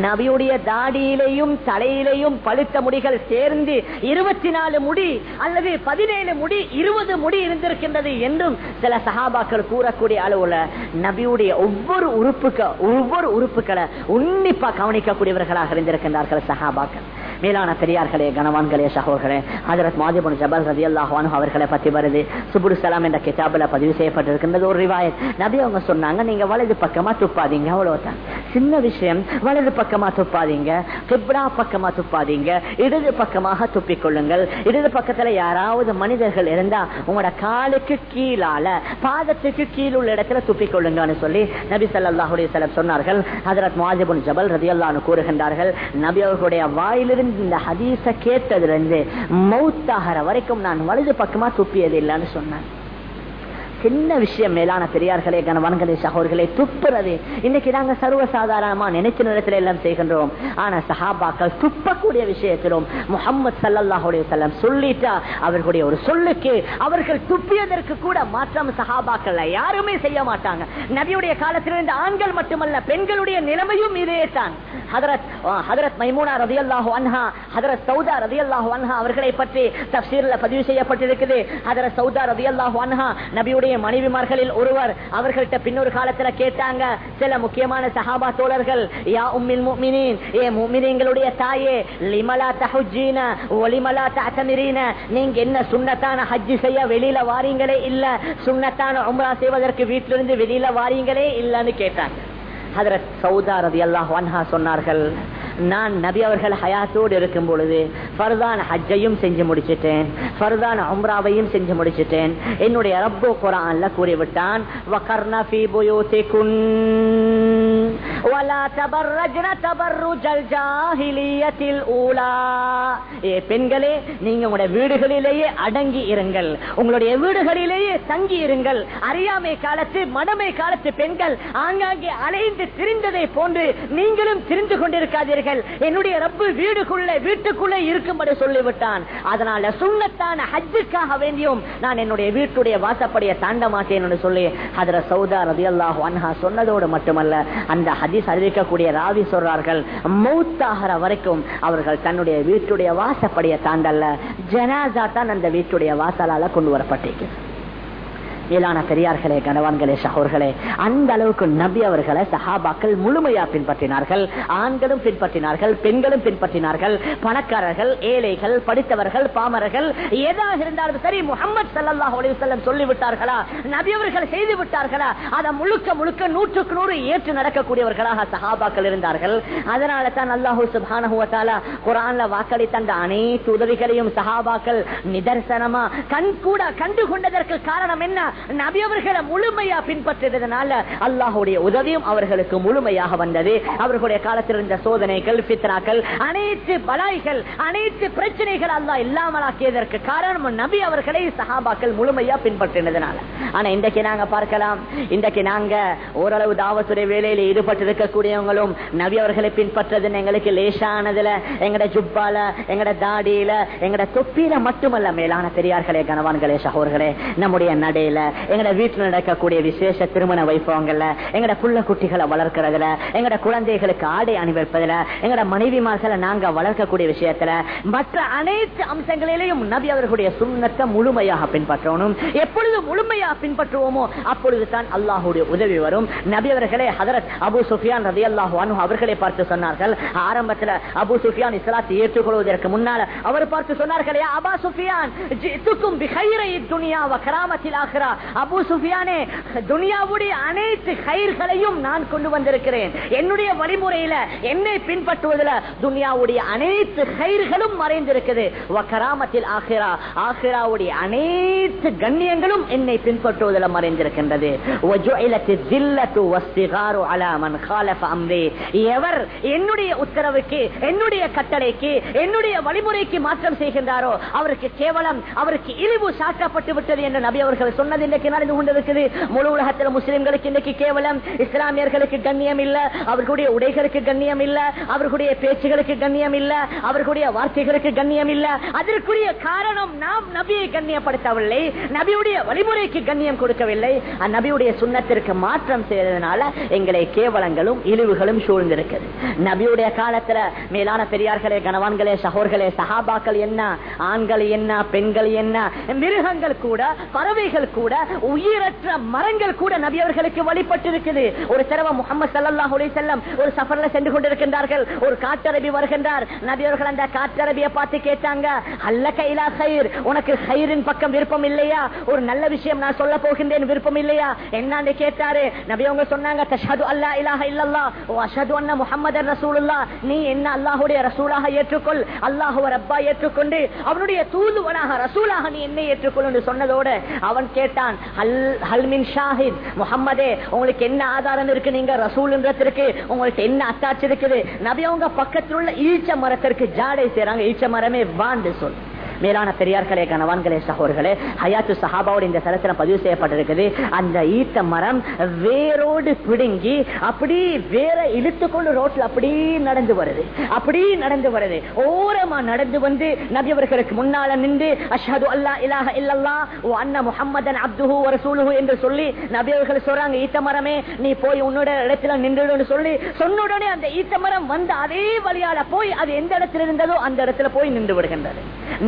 நபியுடைய தாடியிலையும் தலையிலையும் பழுத்த முடிகள் சேர்ந்து இருபத்தி நாலு முடி அல்லது பதினேழு முடி இருபது முடி இருந்திருக்கின்றது என்றும் சில சகாபாக்கள் கூறக்கூடிய அளவுல நபியுடைய ஒவ்வொரு உறுப்புக்க ஒவ்வொரு உறுப்புகளை உன்னிப்பா கவனிக்கக்கூடியவர்களாக இருந்திருக்கின்றார்கள் சகாபாக்கள் மேலான பெரியார்களே கனவான்களே சகோதரே ஹஜரத் மாதிபுன் ஜபல் ரதி அல்லாஹானு அவர்களை பத்தி வருது. சுபுரு சலாம் என்ற கிதாபில் பதிவு செய்யப்பட்டிருக்கின்றது. ஒரு ரிவாயத். நபி அவங்க சொன்னாங்க நீங்க வலது பக்கமா துப்பாதீங்க அவ்வளவுதான். சின்ன விஷயம் வலது பக்கமா துப்பாதீங்க கிப்ரா பக்கமா துப்பாதீங்க இடது பக்கமாக துப்பிக் கொள்ளுங்கள் இடது பக்கத்துல யாராவது மனிதர்கள் இருந்தா உங்களோட காலுக்கு கீழால பாதத்துக்கு கீழ் உள்ள இடத்துல துப்பிக் கொள்ளுங்கன்னு சொல்லி நபி சல்லாஹுடைய சிலர் சொன்னார்கள். ஹதரத் மாஜிபுன் ஜபல் ரதியல்லான்னு கூறுகின்றார்கள் நபி அவர்களுடைய வாயிலிருந்து இந்த ஹதீஸ கேட்டதிலிருந்து மௌத்தாகிற வரைக்கும் நான் வலது பக்கமா துப்பியது இல்லைன்னு சொன்னேன். சின்ன விஷயம் மேலான பெரியார்களே கணவன்களே சகோர்களே துப்புறது இன்னைக்கு நாங்க சர்வசாதாரணமா நினைச்ச நேரத்துல எல்லாம் செய்கின்றோம். ஆனா சஹாபாக்கள் துப்பக்கூடிய விஷயத்திலும் முகமது சல்லாஹுடைய செல்லம் சொல்லிட்டா அவர்களுடைய ஒரு சொல்லுக்கு அவர்கள் துப்பியதற்கு கூட மாற்றம் சஹாபாக்கள் யாருமே செய்ய மாட்டாங்க. நபியுடைய காலத்திலிருந்து ஆண்கள் மட்டுமல்ல பெண்களுடைய நிலைமையும் இதே தான் ஹதரத் ஹதரத் மைமூனா ரதி அல்லாஹு அன்ஹா ஹதரத் சௌதா ரதி அல்லாஹு அன்ஹா அவர்களை பற்றி தப்சீரில் பதிவு செய்யப்பட்டிருக்குது. ஹதரத் சௌதா ரதி அல்லாஹு அன்ஹா நபியுடைய நபியுடைய மனைவிமார்களில் ஒருவர் அவர்கள்ட்ட பின்னொரு காலத்துல கேட்டாங்க சில முக்கியமான சஹாபா தோழர்கள் யா உம்மின் முக்மினின் ஏ முக்மினிங்களுடைய தாயே லிமலா தஹுஜீன ஒலிமலா தஅதமிரீன நீங்க என்ன சுண்ணத்தான ஹஜ்ஜி செய்ய வெளியில வாரீங்களே இல்ல சுண்ணத்தான உம்ரா செய்வதற்கு வீட்டிலிருந்து வெளியில வாரீங்களே இல்லன்னு கேட்டாங்க. ஹதரத் சவுதா ரதி அல்லாஹ் வன்ஹா சொன்னார்கள் நான் நபி அவர்கள் ஹயாத்தோடு இருக்கும் பொழுது ஃபர்தான் ஹஜ்ஜையும் செஞ்சு முடிச்சிட்டேன் ஃபர்தான் உம்ராவையும் செஞ்சு முடிச்சிட்டேன். என்னுடைய ரப்போ குரான்ல கூறிவிட்டான் பெண்களே நீங்க உங்களுடைய வீடுகளிலேயே அடங்கி இருங்கள் உங்களுடைய வீடுகளிலேயே தங்கி இருங்கள். அறியாமை காலத்து மடமை காலத்து பெண்கள் ஆங்காங்கே அலைந்து திரிந்ததை போன்று நீங்களும் திரிந்து கொண்டிருக்காதீர்கள். என்னுடைய ரப்பு வீடுக்குள்ள வீட்டுக்குள்ள இருக்கும்படி சொல்லிவிட்டான். அதனால சுண்ணத்தான ஹஜ்ஜுக்காக வேண்டியும் நான் என்னுடைய வீட்டுடைய வாசப்படியை தாண்ட மாட்டேன் சொல்லி அதுல சௌதா ரதி அல்லாஹ் அன்ஹா சொன்னதோடு மட்டுமல்ல அந்த ஹதீஸ் அறிவிக்கக்கூடிய ராவி சொல்றார்கள் மௌத்தாகிற வரைக்கும் அவர்கள் தன்னுடைய வீட்டுடைய வாசப்படியை தாண்டல்ல. ஜனாசா தான் அந்த வீட்டுடைய வாசலால கொண்டு வரப்பட்டிருக்கிறது. மேலான பெரியார்களே கணவான்களே சகோர்களே அந்த அளவுக்கு நபி அவர்களை சஹாபாக்கள் முழுமையா பின்பற்றினார்கள் ஆண்களும் பின்பற்றினார்கள் பெண்களும் பின்பற்றினார்கள் பணக்காரர்கள் ஏழைகள் படித்தவர்கள் பாமரர்கள் ஏதாக இருந்தாலும் சரி முகமது சல்லாஹ் அலிவசல்லம் சொல்லிவிட்டார்களா? நபி அவர்கள் செய்து விட்டார்களா? அதை முழுக்க முழுக்க நூற்றுக்கு நூறு ஏற்று நடக்கக்கூடியவர்களாக சஹாபாக்கள் இருந்தார்கள். அதனால தான் அல்லாஹூ சுபானஹுவத்தாலா குரான்ல வாக்களித்த அந்த அனைத்து உதவிகளையும் சஹாபாக்கள் நிதர்சனமா கண் கூட கண்டு கொண்டதற்கு காரணம் என்ன? நபி அவர்களை முழுமையா பின்பற்றதுனால அல்லாஹுடைய உதவியும் அவர்களுக்கு முழுமையாக வந்தது. அவர்களுடைய காலத்தில் இருந்த சோதனைகள் பித்னாக்கள் அனைத்து பலாய்கள் அனைத்து பிரச்சனைகள் அல்லாஹ் இல்லாமலாக்கியதற்கு காரணம் நபி அவர்களை சஹாபாக்கள் முழுமையா பின்பற்றினதுனால. ஆனா இன்றைக்கு நாங்க பார்க்கலாம். இன்றைக்கு நாங்க ஓரளவு தாவத்துடைய வேலையில ஈடுபட்டு இருக்கக்கூடியவங்களும் நபி அவர்களை பின்பற்றது எங்களுக்கு லேசானதுல எங்கட ஜுப்பால எங்கட தாடியில எங்கட தொப்பியில மட்டுமல்ல மேலான பெரியார்களே கனவான்களே சகோர்களே நம்முடைய நடையில எங்கட வீட்டுல நடக்கக்கூடிய விசேஷ திருமண வைபவங்கள்ல எங்கட புள்ள குட்டிகளை வளர்க்கறதுல எங்கட குழந்தைகளுக்கு ஆடை அணிவிப்பதுல எங்கட மனைவிமார்களை நாங்க வளர்க்கக்கூடிய விஷயத்துல மற்ற அனைத்து அம்சங்களிலேயும் நபி அவர்களுடைய சுண்ணத்தை முழுமையாக பின்பற்றணும். எப்பொழுது முழுமையாக பின்பற்றுவோமோ அப்பொழுதுதான் அல்லாஹுடைய உதவி வரும். நபி அவர்களே ஹதரத் அபு சுஃபியான் ரதி அல்லாஹு அவர்களை பார்த்து சொன்னார்கள். ஆரம்பத்தில் அபு சுஃபியான் இஸ்லாத்தை ஏற்றுக்கொள்வதற்கு முன்னால அவர் பார்த்து சொன்னார்களே அபா சுஃபியான் ஜித்துக்கும் பிகைரை துனியா வ கராமத்தில் ஆகிறா அபு சுஃபியானே துனியாவுடைய அனைத்து கயிர்களையும் நான் கொண்டு வந்திருக்கிறேன். என்னுடைய வழிமுறையில என்னை பின்பற்றுவதில் துனியாவுடைய அனைத்து கயிர்களும் மறைந்திருக்குது. வக்கராமத்தில் ஆகிரா ஆகிராவுடைய அனைத்து கண்ணியங்களும் என்னை பின்பற்றுவதில் மறைந்திருக்கின்றது. எவர் என்னுடைய உத்தரவுக்கு என்னுடைய கட்டளைக்கு என்னுடைய வழிமுறைக்கு மாற்றம் செய்கின்றாரோ அவருக்கு கேவலம் அவருக்கு இழிவு சாட்டப்பட்டு விட்டது என்று நபி அவர்கள் சொன்னது அது இன்றைக்கு நடந்து கொண்டிருக்குது. முழு உலகத்தில் முஸ்லிம்களுக்கு இன்றைக்கு கேவலம். இஸ்லாமியர்களுக்கு கண்ணியம் இல்ல. அவர்களுடைய உடைகளுக்கு கண்ணியம் இல்ல. அவர்களுடைய பேச்சுகளுக்கு கண்ணியம் இல்ல. அவர்களுடைய வார்த்தைகளுக்கு கண்ணியம் இல்ல. அதற்குரிய காரணம் நாம் நபியை கண்ணியப்படுத்தவில்லை. நபியுடைய வழிமுறைக்கு கண்ணியம் கொடுக்கவில்லை. அந்நபியுடைய சுண்ணத்திற்கு மாற்றம் செய்ததுனால எங்களை கேவலங்களும் இழிவுகளும் சூழ்ந்திருக்கிறது நபியுடைய காலத்துல மேலான பெரியார்களே கணவான்களே சகோர்களே சகாபாக்கள் என்ன? ஆண்கள் என்ன? பெண்கள் என்ன? மிருகங்கள் கூட பறவைகள் கூட உயிரற்ற மரங்கள் கூட நபி அவர்களுக்கு வழிபட்டிருக்குது. ஒரு தடவை முகமது சல்லாஹ் செல்லம் ஒரு சஃபர்ல சென்று கொண்டிருக்கின்றார்கள். ஒரு காட்டரபி வருகின்றார். நபி அவர்கள் அந்த காட்டரபியை பார்த்து கேட்டாங்க அல்ல கைலா கயிர் உனக்கு கயிறின் பக்கம் விருப்பம் இல்லையா? ஒரு நல்ல விஷயம் நான் சொல்ல போகின்றேன் விருப்பம் இல்லையா? என்னன்னு கேட்டாரு. நபி அவங்க சொன்னாங்க தஷஹது அல்லா இலாஹ இல்லல்லா ஓ அஷது அண்ணா முகமது ரசூலுல்லா நீ என்ன அல்லாஹுடைய ரசூலாக ஏற்றுக்கொள் அல்லாஹுவ ரப்பா ஏற்றுக்கொண்டு அவனுடைய தூதுவனாக ரசூலாக நீ என்ன ஏற்றுக்கொள் என்று சொன்னதோடு அவன் கேட்ட கேட்டான் ஹல் ஷாஹித். முகம்மதே உங்களுக்கு என்ன ஆதாரம் இருக்கு? நீங்க ரசூல்ன்றதற்கு உங்களுக்கு என்ன அத்தாட்சி இருக்குது? நபி அவங்க பக்கத்தில் உள்ள ஈச்ச மரத்திற்கு ஜாடை செய்றாங்க. ஈச்ச மரமே வாண்டு சொல் மேலான பெரியார்களே கணவான்களே சகோர்களே ஹயாத்து சஹாபாவோட இந்த சரித்திரம் பதிவு செய்யப்பட்டிருக்குது. அந்த ஈத்த மரம் வேரோடு பிடுங்கி அப்படி வேற இழுத்து கொண்டு ரோட்ல அப்படி நடந்து வருது. அப்படி நடந்து வருது. ஓரமா நடந்து வந்து நபியவர்களுக்கு முன்னால நின்று அஷ்ஹது அல்லா இலாக இல்லல்லா ஓ அண்ணா முகம்மதன் அப்துஹு வ ரசூலுஹு என்று சொல்லி நபியவர்கள் சொல்றாங்க ஈத்த மரமே நீ போய் உன்னோட இடத்துல நின்றுடுன்னு சொல்லி சொன்னுடனே அந்த ஈத்த மரம் வந்து அதே வழியால போய் அது எந்த இடத்துல இருந்ததோ அந்த இடத்துல போய் நின்று விடுகின்றது.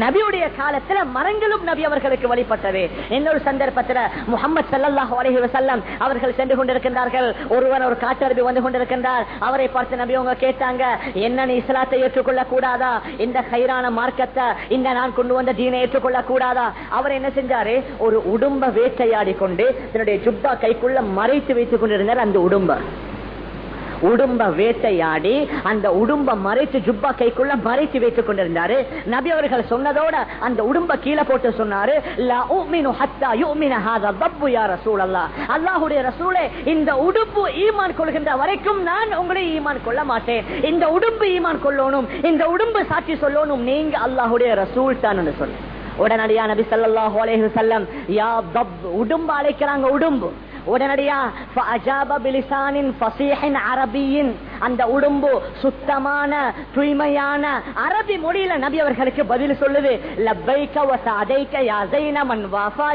நபி நபியுடைய காலத்துல மரங்களும் நபி அவர்களுக்கு வழிபட்டது. இன்னொரு சந்தர்ப்பத்தில் முகமது சல்லாஹ் அலஹி வசல்லம் அவர்கள் சென்று கொண்டிருக்கின்றார்கள். ஒருவன் ஒரு காட்டரபி வந்து கொண்டிருக்கின்றார். அவரை பார்த்து நபி அவங்க கேட்டாங்க என்ன நீ இஸ்லாத்தை ஏற்றுக்கொள்ள கூடாதா இந்த கைரான மார்க்கத்தை இந்த நான் கொண்டு வந்த தீனை ஏற்றுக்கொள்ள கூடாதா அவர் என்ன செஞ்சாரு? ஒரு உடும்ப வேட்டையாடி கொண்டு தன்னுடைய ஜுப்பா கைக்குள்ள மறைத்து வைத்துக் கொண்டிருந்தார் அந்த உடும்ப. உடும்ப வேட்டையாடி அந்த உடும்ப மறைத்து ஜுப்பா கைக்குள்ள மறைத்து வைத்துக் கொண்டிருந்தாரு. நபி அவர்கள் சொன்னதோட அந்த உடும்ப கீழே போட்டு சொன்னாரு அல்லாஹுடைய ஹத்தா ரசூலே இந்த உடுப்பு ஈமான் கொள்கின்ற வரைக்கும் நான் உங்களை ஈமான் கொள்ள மாட்டேன். இந்த உடும்பு ஈமான் கொள்ளணும் இந்த உடும்பு சாட்சி சொல்லணும் நீங்க அல்லாஹுடைய ரசூல் தான் சொல்லு உடனடியா நபி சல்லாஹு அலேஹு செல்லம் யா உடும்பு அழைக்கிறாங்க உடும்பு. உடனடியா அரபியின் அந்த உடம்பு சுத்தமான தூய்மையான அரபி மொழியில நபி அவர்களுக்கு பதில் சொல்லுது. லப்பைக்க வசதைக்க யாசைனமன் வாஃபா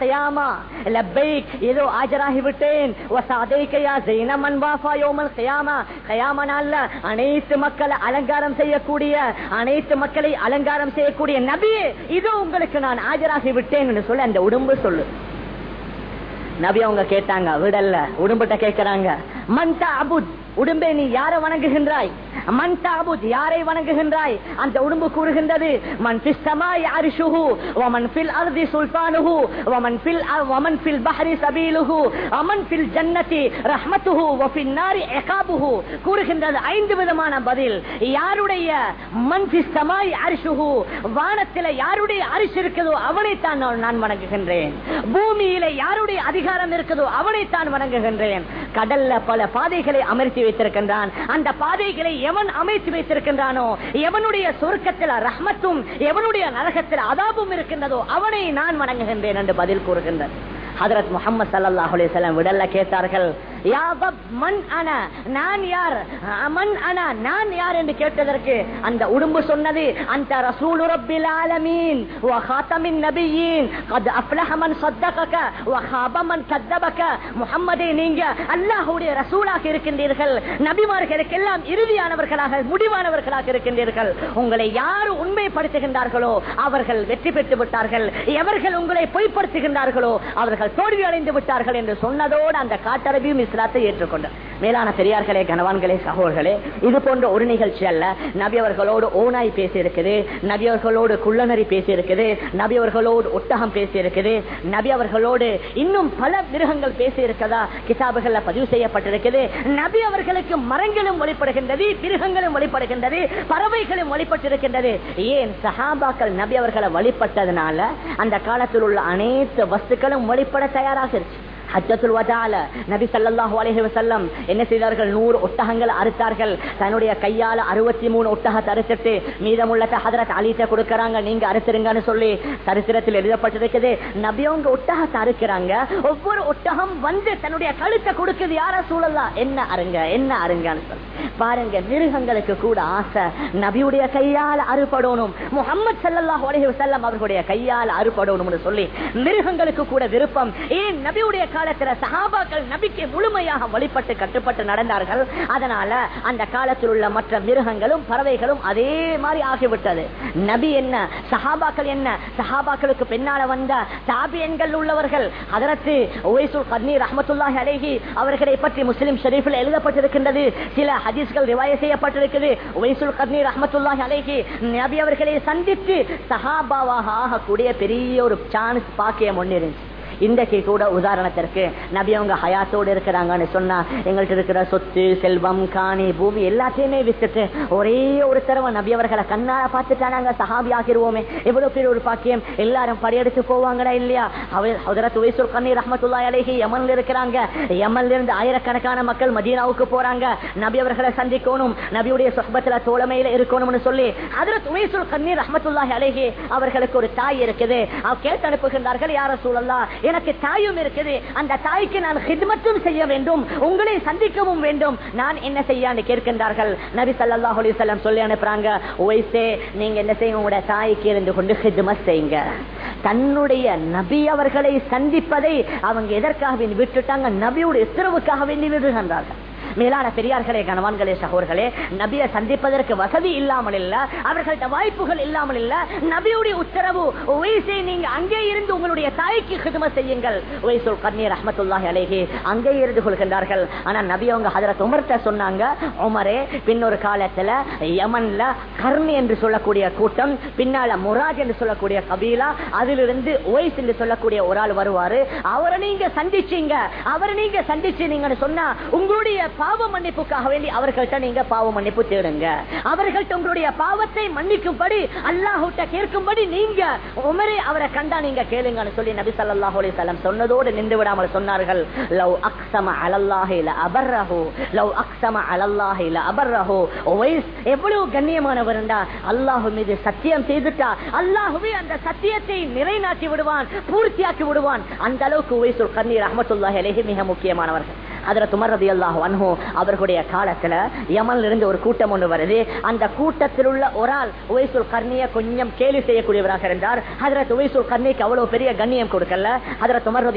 கயாமா லப்பைக் ஏதோ ஆஜராகி விட்டேன். வசதைக்க யாசைனமன் வாஃபா யோமல் கயாமா கயாமா நாள்ல அனைத்து மக்களை அலங்காரம் செய்யக்கூடிய அனைத்து மக்களை அலங்காரம் செய்யக்கூடிய நபி இதோ உங்களுக்கு நான் ஆஜராகி விட்டேன் என்று சொல்ல அந்த உடம்பு சொல்லு நபி அவங்க கேட்டாங்க விடல்ல உடும்பிட்ட கேட்கிறாங்க மன்தா அபுத் உடம்பே நீ யாரை வணங்குகின்றாய்? மண் தாபுத் யாரை வணங்குகின்றாய். அந்த உடம்பு கூறுகின்றது மண் ஃபிஸ் ஸமாய் அர்ஷுஹு பில் மன் ஃபில் அர்தி சுல்தானுஹு வ பில் ஃபில் வ மன் ஃபில் சபீலுஹு வ மன் ஜன்னதி ரஹ்மத்துஹு வ நாரி இகாபுஹு கூறுகின்றது ஐந்து விதமான பதில். யாருடைய மண் ஃபிஸ் ஸமாய் அர்ஷுஹு யாருடைய அரிசு இருக்குதோ அவனைத்தான் நான் வணங்குகின்றேன். பூமியில யாருடைய அதிகாரம் இருக்குதோ அவனைத்தான் வணங்குகின்றேன். கடல்ல பல பாதைகளை அமர்த்தி வைத்திருக்கின்றான். அந்த பாதைகளை எவன் அமைத்து வைத்திருக்கின்றானோ எவனுடைய சொர்க்கத்தில் ரஹ்மத்தும் எவனுடைய நரகத்தில் அதாபும் இருக்கின்றதோ அவனை நான் வணங்குகின்றேன் என்று பதில் கூறுகின்றனர். ஹதரத் முகமது சல்லாஹ் அலிசல்லாம் விடல்ல கேட்டார்கள் என்று கேட்டதற்கு அந்த உடம்பு சொன்னது அந்த நபியின் கத் அஃப்லஹ மன் சத்தகக வ ஹாப மன் கத்தபக. நீங்க அல்லாஹ்வுடைய ரசூலாக இருக்கின்றீர்கள் நபிமார்களுக்கு எல்லாம் இறுதியானவர்களாக முடிவானவர்களாக இருக்கின்றீர்கள். உங்களை யார் உண்மைப்படுத்துகின்றார்களோ அவர்கள் வெற்றி பெற்று விட்டார்கள். எவர்கள் உங்களை பொய்ப்படுத்துகின்றார்களோ அவர்கள் தோல்வி அடைந்து விட்டார்கள் என்று சொன்னதோடு அந்த காட்டரபியும் இஸ்லாத்தை ஏற்றுக்கொண்டார் மேலான பெரியார்களே கனவான்களே சகோர்களே இது போன்ற ஒரு நிகழ்ச்சி அல்ல. நபியவர்களோடு ஓனாய் பேசியிருக்குது நபியவர்களோடு நபி அவர்களோடு குள்ளநரி ஒட்டகம் பேசியிருக்குது நபியவர்களோடு இன்னும் பல மிருகங்கள் பேசியிருக்கதா? கிதாபுகள்ல பதிவு செய்யப்பட்டிருக்குது. நபி அவர்களுக்கு மரங்களும் வழிபடுகின்றது மிருகங்களும் வழிபடுகின்றது பறவைகளும் வழிபட்டிருக்கின்றது. ஏன் சஹாபாக்கள் நபி அவர்களை வழிபட்டதுனால அந்த காலத்தில் உள்ள அனைத்து வஸ்துக்களும் வழிபட தயாராக ஹஜ்ஜத்துல் வதால நபி ஸல்லல்லாஹு அலைஹி வஸல்லம் என்ன செய்தார்கள்? நூறு ஒட்டகங்கள் அறுத்தார்கள். தன்னுடைய கையால அறுபத்தி மூணு ஒட்டகத்தை அறுத்துட்டு மீதமுள்ள ஹதரத் அலிட்ட கொடுக்கறாங்க. நீங்க அறுத்துருங்கன்னு சொல்லி சரித்திரத்தில் எழுதப்பட்டிருக்குது. நபி அவங்க ஒட்டகத்தை அறுக்கிறாங்க. ஒவ்வொரு ஒட்டகம் வந்து தன்னுடைய கழுத்தை கொடுக்குது. யார சூழலா என்ன அருங்க? என்ன அருங்கன்னு சொல்லி. பாருங்க மிருகங்களுக்கு கூட ஆசை. நபியுடைய கையால் அறுபடணும். முகமது சல்லாஹ் அலஹி வசல்லம் அவர்களுடைய கையால் அறுபடணும்னு சொல்லி மிருகங்களுக்கு கூட விருப்பம். ஏன்? நபியுடைய காலத்துல சகாபாக்கள் நபிக்கு முழுமையாக வழிபட்டு கட்டுப்பட்டு நடந்தார்கள். அதனால அந்த காலத்தில் உள்ள மற்ற மிருகங்களும் பறவைகளும் அதே மாதிரி ஆகிவிட்டது. நபி என்ன சஹாபாக்கள் என்ன சஹாபாக்களுக்கு பின்னால வந்த தாபியன்கள் உள்ளவர்கள் அதற்கு ஒய்சுல் கர்னீர் ரஹமத்துல்லாஹி அலேஹி அவர்களை பற்றி முஸ்லிம் ஷரீஃபில் எழுதப்பட்டிருக்கின்றது. சில ஹதீஸ்கள் ரிவாய செய்யப்பட்டிருக்கிறது ஒய்சுல் கர்னீர் ரஹமத்துல்லாஹி அலேஹி நபி அவர்களை சந்தித்து சஹாபாவாக ஆகக்கூடிய பெரிய ஒரு சான்ஸ் பாக்கியம் ஒன்று இருந்துச்சு. இன்றைக்கு கூட உதாரணத்திற்கு நபி அவங்க ஹயாத்தோடு இருக்கிறாங்கன்னு சொன்னா எங்கள்கிட்ட இருக்கிற சொத்து செல்வம் காணி பூமி எல்லாத்தையுமே வித்துட்டு ஒரே ஒரு தடவை நபி அவர்களை கண்ணால பார்த்துட்டா நாங்க சஹாபி ஆகிருவோமே. எவ்வளவு பேர் ஒரு பாக்கியம். எல்லாரும் படையெடுத்து போவாங்களா இல்லையா? அவர் துவைசூர் கண்ணி ரஹமத்துல்லா அலேஹி யமன்ல இருக்கிறாங்க. யமன்ல இருந்து ஆயிரக்கணக்கான மக்கள் மதீனாவுக்கு போறாங்க. நபி அவர்களை சந்திக்கணும். நபியுடைய சொஹபத்துல தோழமையில இருக்கணும்னு சொல்லி அதுல துவைசூர் கண்ணீர் ரஹமத்துல்லாஹி அழகி அவர்களுக்கு ஒரு தாய் இருக்குது. அவ கேட்டு அனுப்புகின்றார்கள் யார சூழல்லா எனக்கு தாயும் இருக்குது. அந்த தாய்க்கு நான் ஹித்மத்தும் செய்ய வேண்டும். உங்களை சந்திக்கவும் வேண்டும். நான் என்ன செய்யான்னு கேட்கின்றார்கள். நபி ஸல்லல்லாஹு அலிசல்லாம் சொல்லி அனுப்புறாங்க ஒய்சே நீங்க என்ன செய்யுங்க? உங்களுடைய தாய்க்கு இருந்து கொண்டு ஹித்மத் செய்யுங்க. தன்னுடைய நபி அவர்களை சந்திப்பதை அவங்க எதற்காக விட்டுட்டாங்க? நபியுடைய உத்தரவுக்காக வேண்டி விடுகின்றார்கள். மேலான பெரியார்களே கணவான்களே சகோர்களே நபியை சந்திப்பதற்கு வசதி இல்லாமல் இல்ல அவர்கள்ட்ட வாய்ப்புகள் இல்லாமல் இல்ல நபியுடைய உத்தரவு ஒய்சை நீங்க அங்கே இருந்து உங்களுடைய தாய்க்கு ஹிதம செய்யுங்கள். ஒய்சுல் கண்ணீர் அஹமத்துல்லாஹி அலேஹி அங்கே இருந்து கொள்கின்றார்கள். ஆனா நபி அவங்க ஹதரத் உமர்த்த சொன்னாங்க உமரே பின்னொரு காலத்துல யமன்ல கர்ணி என்று சொல்லக்கூடிய கூட்டம் பின்னால முராஜ் என்று சொல்லக்கூடிய கபீலா அதிலிருந்து ஒய்ஸ் என்று சொல்லக்கூடிய ஒரு ஆள் வருவாரு. அவரை நீங்க சந்திச்சீங்க அவரை நீங்க சந்திச்சீங்கன்னு சொன்னா உங்களுடைய பாவ மன்னிப்புக்காக வேண்டி அவர்கள்ட்ட நீங்க பாவ மன்னிப்பு தேடுங்க. அவர்கள்ட்ட உங்களுடைய பாவத்தை மன்னிக்கும்படி அல்லாஹூட்ட கேட்கும்படி நீங்க உமரே அவரை கண்டா நீங்க கேளுங்கன்னு சொல்லி நபி சல்லாஹ் அலைஹி சொன்னதோடு நின்று விடாமல் சொன்னார்கள். லவ் அக்ஸம அலல்லாஹில அபர்ரஹோ லவ் அக்ஸம அலல்லாஹில அபர்ரஹோ. ஒய்ஸ் எவ்வளவு எவ்வளவு என்றா அல்லாஹு மீது சத்தியம் செய்துட்டா அல்லாஹுவே அந்த சத்தியத்தை நிறைநாட்டி விடுவான் பூர்த்தியாக்கி விடுவான். அந்த அளவுக்கு உவைசுல் கண்ணீர் ரஹ்மத்துல்லாஹி மிக முக்கியமானவர்கள். அதுல துமர் அல்லாஹ் அவர்களுடைய காலத்துல யமன்ல இருந்து ஒரு கூட்டம் ஒன்று வருது. அந்த கூட்டத்தில் உள்ள ஒரு ஆள் உவைசுல் கர்ணிய கொஞ்சம் கேலி செய்யக்கூடியவராக இருந்தார். அதுல உவைசுல் கர்ணிக்கு அவ்வளவு பெரிய கண்ணியம் கொடுக்கல. அதுல துமர்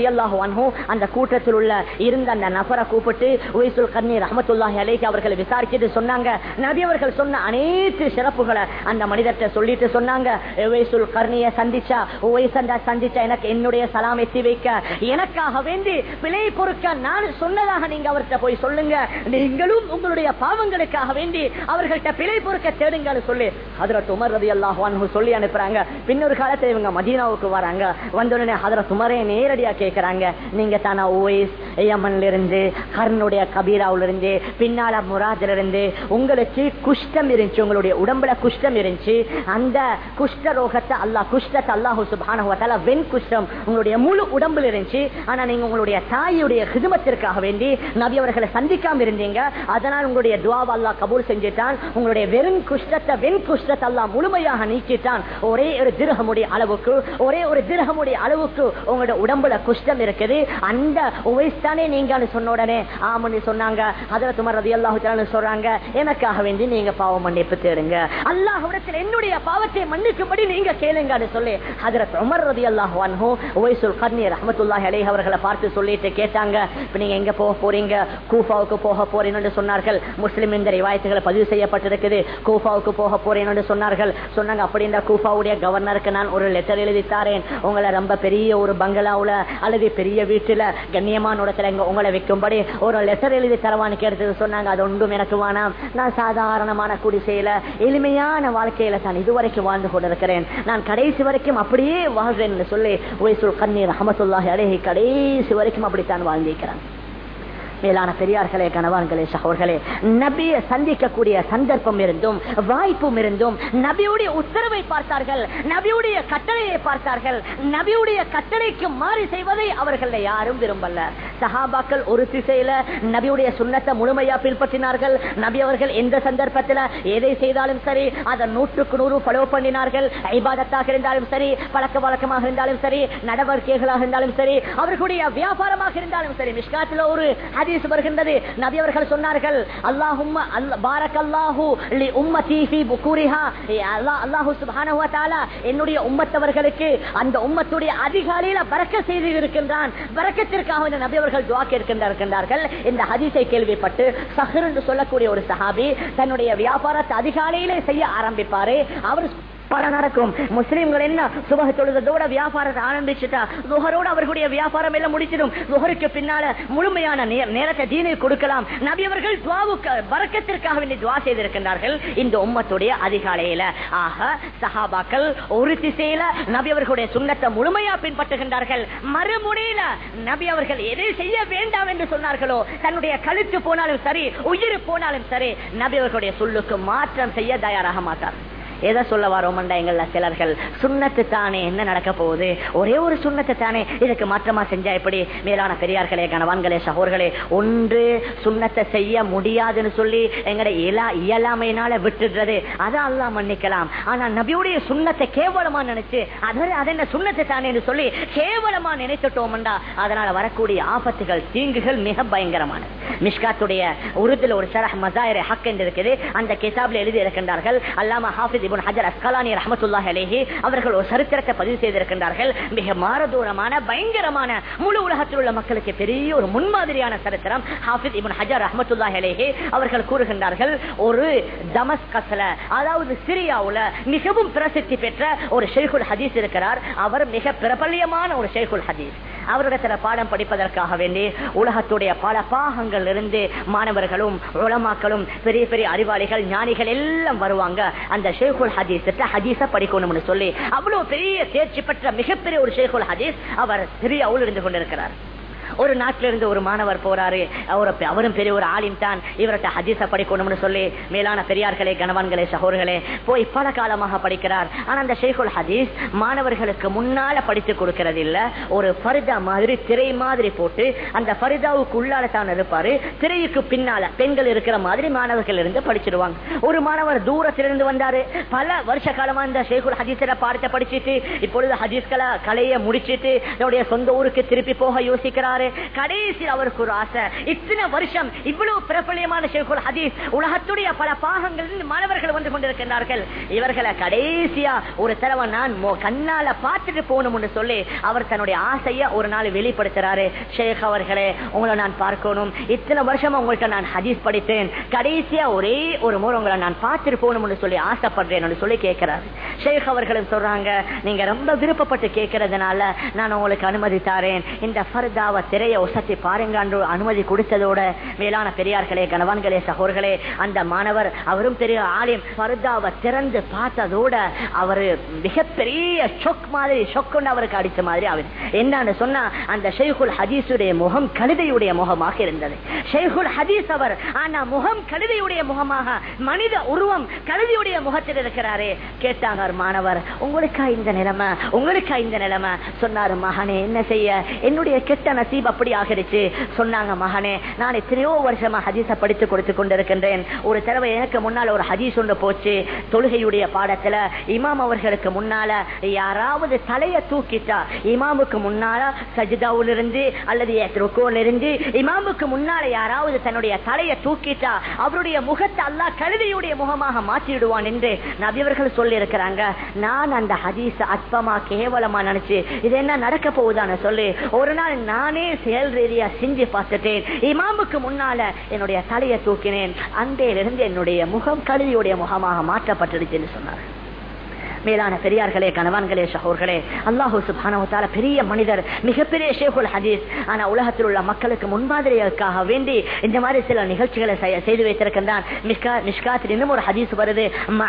அந்த கூட்டத்தில் உள்ள இருந்த அந்த நபரை கூப்பிட்டு உவைசுல் கர்ணி ரஹமத்துல்லாஹி அலைக்கு அவர்களை விசாரிச்சுட்டு சொன்னாங்க. நபி அவர்கள் சொன்ன அனைத்து சிறப்புகளை அந்த மனிதர்கிட்ட சொல்லிட்டு சொன்னாங்க. உவைசுல் கர்ணிய சந்திச்சா உவைசண்டா சந்திச்சா எனக்கு என்னுடைய சலாம் எத்தி வைக்க. எனக்காக வேண்டி பிழை பொறுக்க நான் நேராக நீங்க அவர்கிட்ட போய் சொல்லுங்க. நீங்களும் உங்களுடைய பாவங்களுக்காக வேண்டி அவர்கள்ட்ட பிழை பொறுக்க தேடுங்கன்னு சொல்லி ஹதரத் உமர் ரதி அல்லாஹ் சொல்லி அனுப்புறாங்க. பின்னொரு காலத்துல இவங்க மதீனாவுக்கு வராங்க. வந்தோடனே ஹதரத் உமரே நேரடியா கேட்கிறாங்க நீங்க தானா ஓய்ஸ் யமன்ல இருந்து கர்னுடைய கபீராவுல இருந்து பின்னால முராஜில இருந்து உங்களுக்கு குஷ்டம் இருந்துச்சு உங்களுடைய உடம்புல குஷ்டம் இருந்துச்சு. அந்த குஷ்ட ரோகத்தை அல்லாஹ் குஷ்டத்தை அல்லாஹூ சுபான வெண் குஷ்டம் உங்களுடைய முழு உடம்புல இருந்துச்சு. ஆனா நீங்க உங்களுடைய தாயுடைய ஹிதுமத்திற்காக வேண்டி வேண்டி நபி அவர்களை சந்திக்காம இருந்தீங்க. அதனால் உங்களுடைய துவாவை அல்லாஹ் கபூல் செஞ்சிட்டான். உங்களுடைய வெறும் குஷ்டத்தை வெண் குஷ்டத்தை அல்லாஹ் முழுமையாக நீக்கிட்டான். ஒரே ஒரு திருகமுடைய அளவுக்கு ஒரே ஒரு திருகமுடைய அளவுக்கு உங்களுடைய உடம்புல குஷ்டம் இருக்குது. அந்த உவைஸ்தானே நீங்க சொன்ன உடனே ஆமன்னு சொன்னாங்க. அதில் துமர் ரதி அல்லாஹு சொல்றாங்க எனக்காக வேண்டி நீங்க பாவம் மன்னிப்பு தேடுங்க. அல்லாஹ் என்னுடைய பாவத்தை மன்னிக்கும்படி நீங்க கேளுங்கன்னு சொல்லி அதுல உமர் ரதி அல்லாஹ் அன்ஹு உவைசுல் கர்னி ரஹமத்துல்லாஹி அலைஹி அவர்களை பார்த்து சொல்லிட்டு கேட்டாங்க. இப்ப நீங்க எங்க போக போறீங்க? கூஃபாவுக்கு போக போறேன் என்று சொன்னார்கள். முஸ்லிம் இந்த ரிவாயத்துகளை பதிவு செய்யப்பட்டிருக்குது. கூஃபாவுக்கு போக போறேன் என்று சொன்னார்கள். சொன்னாங்க அப்படி இந்த கூஃபாவுடைய கவர்னருக்கு நான் ஒரு லெட்டர் எழுதி தாரேன். உங்களை ரொம்ப பெரிய ஒரு பங்களாவுல அல்லது பெரிய வீட்டுல கண்ணியமான இடத்துல உங்களை வைக்கும்படி ஒரு லெட்டர் எழுதி தரவான்னு கேட்டது சொன்னாங்க. அது ஒன்றும் எனக்கு வேணாம். நான் சாதாரணமான குடிசையில எளிமையான வாழ்க்கையில தான் இதுவரைக்கும் வாழ்ந்து கொண்டிருக்கிறேன். நான் கடைசி வரைக்கும் அப்படியே வாழ்றேன்னு சொல்லி ஒய்சுல் கண்ணீர் அஹமத்துல்லாஹி அழகி கடைசி வரைக்கும் அப்படித்தான் வாழ்ந்திருக்கிறேன். மேலான பெரியார்களே கணவான்களே சகோர்களே நபியை சந்திக்கக்கூடிய சந்தர்ப்பம் இருந்தும் வாய்ப்பும் இருந்தும் நபியுடைய உத்தரவை பார்த்தார்கள் நபியுடைய கட்டளையை பார்த்தார்கள் நபியுடைய கட்டளைக்கு மாறி செய்வதை அவர்கள் யாரும் விரும்பல. சஹாபாக்கள் ஒரு திசையில நபியுடைய சுண்ணத்தை முழுமையா பின்பற்றினார்கள் நபி அவர்கள் எந்த சந்தர்ப்பத்தில் எதை செய்தாலும் சரி அதை நூற்றுக்கு நூறு ஃபாலோ பண்ணினார்கள் ஐபாதத்தாக இருந்தாலும் சரி பழக்க வழக்கமாக இருந்தாலும் சரி நடவடிக்கைகளாக இருந்தாலும் சரி அவர்களுடைய வியாபாரமாக இருந்தாலும் சரி மிஷ்காத்தில் ஒரு ஹதீஸ் வருகின்றது. நபி அவர்கள் சொன்னார்கள் அல்லாஹும் பாரக் அல்லாஹு லி உம்மதி ஃபீ புகூரிஹா. அல்லாஹ் அல்லாஹு சுப்ஹானஹு வ தஆலா என்னுடைய உம்மத்தவர்களுக்கு அந்த உம்மத்துடைய அதிகாலையில பறக்க செய்து இருக்கின்றான். பறக்கத்திற்காக இந்த நபி அவர்கள் துஆ கேட்கின்றார்கள் இந்த ஹதீஸை கேள்விப்பட்டு சஹர் என்று சொல்லக்கூடிய ஒரு சஹாபி தன்னுடைய வியாபாரத்தை அதிகாலையிலே செய்ய ஆரம்பிப்பாரு. அவர் பல நடக்கும். முஸ்லீம்கள் என்ன சுபக தொழுதோட வியாபாரத்தை ஆரம்பிச்சுட்டா துகரோட அவர்களுடைய வியாபாரம் எல்லாம் முடிச்சிடும். துகருக்கு பின்னால முழுமையான நேரத்தை தீனை கொடுக்கலாம். நபியவர்கள் துவாவுக்கு வரக்கத்திற்காக வேண்டி துவா செய்திருக்கின்றார்கள். இந்த உம்மத்துடைய அதிகாலையில ஆக சஹாபாக்கள் ஒரு திசையில நபி அவர்களுடைய சுண்ணத்தை முழுமையா பின்பற்றுகின்றார்கள். மறுமுனையில நபி அவர்கள் எதை செய்ய வேண்டாம் என்று சொன்னார்களோ தன்னுடைய கழுத்து போனாலும் சரி உயிர் போனாலும் சரி நபி அவர்களுடைய சொல்லுக்கு மாற்றம் செய்ய தயாராக மாட்டார்கள் எதை சொல்ல வரோம்டா எங்கள சிலர்கள்? சுண்ணத்து தானே என்ன நடக்க போகுது? ஒரே ஒரு சுண்ணத்து தானே. இதுக்கு மாற்றமா செஞ்சா எப்படி? மேலான பெரியார்களே கணவான்களே சகோர்களே ஒன்று சுண்ணத்தை செய்ய முடியாதுன்னு சொல்லி எங்கட இயலா இயலாமையினால விட்டுடுறது. அதை அல்லா மன்னிக்கலாம். ஆனா நபியுடைய சுண்ணத்தை கேவலமா நினைச்சு அது அது என்ன சுண்ணத்து சொல்லி கேவலமா நினைத்துட்டோம்டா அதனால வரக்கூடிய ஆபத்துகள் தீங்குகள் மிக பயங்கரமானது. மிஷ்காத்துடைய உருதுல ஒரு சரஹ் மசாயிர ஹக் என்று இருக்குது. அந்த கிதாப்ல எழுதி இருக்கின்றார்கள். அல்லாம ஹாஃபிஸ் ஹஜர் அஸ்கலானி அவர்கள் ஒரு சரித்திரத்தை பதிவு செய்திருக்கின்றார்கள். மிக மாரதூரமான பயங்கரமான முழு உலகத்தில் உள்ள மக்களுக்கு பெரிய ஒரு முன்மாதிரியான சரித்திரம் ஹாஃபிஸ் இப்னு ஹஜர் ரஹமத்துல்லாஹி அலைஹி அவர்கள் கூறுகின்றார்கள். ஒரு தமஸ்கஸ்ல அதாவது சிரியாவுல மிகவும் பிரசித்தி பெற்ற ஒரு ஷேகுல் ஹதீஸ் இருக்கிறார். அவர் மிக பிரபல்யமான ஒரு ஷேகுல் ஹதீஸ். அவரிடத்துல பாடம் படிப்பதற்காக வேண்டி உலகத்துடைய பல பாகங்கள் இருந்து மாணவர்களும் உலமாக்களும் பெரிய பெரிய அறிவாளிகள் ஞானிகள் எல்லாம் வருவாங்க. அந்த ஷேகுல் ஹதீஸ் ஹதீஸ படிக்கணும்னு சொல்லி அவ்வளவு பெரிய தேர்ச்சி பெற்ற மிகப்பெரிய ஒரு ஷேகுல் ஹதீஸ் அவர் சிரியாவில் இருந்து கொண்டிருக்கிறார். ஒரு நாட்டில இருந்து ஒரு மாணவர் போறாரு. அவரு அவரும் பெரிய ஒரு ஆலிம் தான். இவர்கிட்ட ஹதீஸ படிக்கணும்னு சொல்லி மேலான பெரியார்களே கணவான்களே சகோர்களே போய் பல காலமாக படிக்கிறார். ஆனா அந்த ஷேகுல் ஹதீஸ் மாணவர்களுக்கு முன்னால படித்து கொடுக்கறது இல்ல ஒரு பரிதா மாதிரி திரை மாதிரி போட்டு அந்த பரிதாவுக்கு உள்ளால தான் இருப்பாரு. திரைக்கு பின்னால பெண்கள் இருக்கிற மாதிரி மாணவர்கள் இருந்து படிச்சிருவாங்க. ஒரு மாணவர் தூரத்திலிருந்து வந்தாரு. பல வருஷ காலமா இந்த ஷேகுல் ஹதீஸரை பாடத்தை படிச்சுட்டு இப்பொழுது ஹதீஸ்களை கலைய முடிச்சிட்டு தன்னுடைய சொந்த ஊருக்கு திருப்பி போக யோசிக்கிறாரு. சொல்றாரு கடைசி அவருக்கு ஒரு ஆசை. இத்தனை வருஷம் இவ்வளவு பிரபலியமான ஷேகுல் ஹதீஸ் உலகத்துடைய பல பாகங்களில் மாணவர்கள் வந்து கொண்டிருக்கிறார்கள் இவர்களை கடைசியா ஒரு தடவை நான் கண்ணால பார்த்துட்டு போகணும்னு சொல்லி அவர் தன்னுடைய ஆசைய ஒரு நாள் வெளிப்படுத்துறாரு. ஷேக் அவர்களே உங்களை நான் பார்க்கணும். இத்தனை வருஷமா உங்கள்கிட்ட நான் ஹதீஸ் படித்தேன். கடைசியா ஒரே ஒரு முறை உங்களை நான் பார்த்துட்டு போகணும்னு சொல்லி ஆசைப்படுறேன் சொல்லி கேட்கிறாரு. ஷேக் அவர்களும் சொல்றாங்க நீங்க ரொம்ப விருப்பப்பட்டு கேட்கறதுனால நான் உங்களுக்கு அனுமதி தாரேன். இந்த ஃபர்தாவை திரைய உசத்தி பாருங்க அனுமதி கொடுத்ததோட மேலான பெரியார்களே கணவான்களே சகோர்களே அந்த மாணவர் அவரும் பெரிய ஆலயம் ஃபர்தாவை திறந்து பார்த்ததோட அவரு மிகப்பெரிய ஷொக் மாதிரி ஷொக்குன்னு அவருக்கு அடித்த மாதிரி அவர் என்னன்னு சொன்னா அந்த ஷெய்குல் ஹதீஸுடைய முகம் கழுதையுடைய முகமாக இருந்தது. ஷெய்குல் ஹதீஸ் அவர் ஆனா முகம் கழுதையுடைய முகமாக மனித உருவம் கழுதியுடைய முகத்தில் இருக்கிறாரே. கேட்டாங்க மாணவர் உங்களுக்கா இந்த நிலைமை? உங்களுக்கா இந்த நிலைமை? சொன்னாரு மகனே என்ன செய்ய? என்னுடைய கெட்ட நசீப் அப்படி ஆகிருச்சு. சொன்னாங்க மகனே நான் எத்தனையோ வருஷமா ஹதீஸ படித்து கொடுத்து கொண்டிருக்கின்றேன். ஒரு தடவை எனக்கு முன்னால ஒரு ஹதீஸ் ஒன்று போச்சு. தொழுகையுடைய பாடத்துல இமாம் அவர்களுக்கு முன்னால யாராவது தலையை தூக்கிட்டா இமாமுக்கு முன்னால சஜிதாவில் இருந்து அல்லது ருக்கோல இருந்து இமாமுக்கு முன்னால யாராவது தன்னுடைய தலையை தூக்கிட்டா அவருடைய முகத்தை அல்லாஹ் கழுதையுடைய முகமாக மாற்றிடுவான் என்று நபியவர்கள் சொல்லி இருக்கிறாங்க நான் அந்த ஹதீஸ அற்பமா கேவலமா நினைச்சு இது என்ன நடக்க போகுதான்னு சொல்லி. ஒரு நாள் நானே செயல் ரீதியா செஞ்சு பார்த்துட்டேன். இமாமுக்கு முன்னால என்னுடைய தலையை தூக்கினேன். அன்றையிலிருந்து என்னுடைய முகம் கழுதியுடைய முகமாக மாற்றப்பட்டுடுச்சுன்னு சொன்னார். மேலான பெரியார்களே கணவான்களே சகோர்களே அல்லாஹூ சுபானவத்தால பெரிய மனிதர் மிகப்பெரிய ஷேகுல் ஹதீஸ். ஆனா உலகத்தில் உள்ள மக்களுக்கு முன்மாதிரியாக வேண்டி இந்த மாதிரி சில நிகழ்ச்சிகளை செய்து வைத்திருக்கின்றான். மிஷ்காத்தில் இன்னும் ஒரு ஹதீஸ் வருது.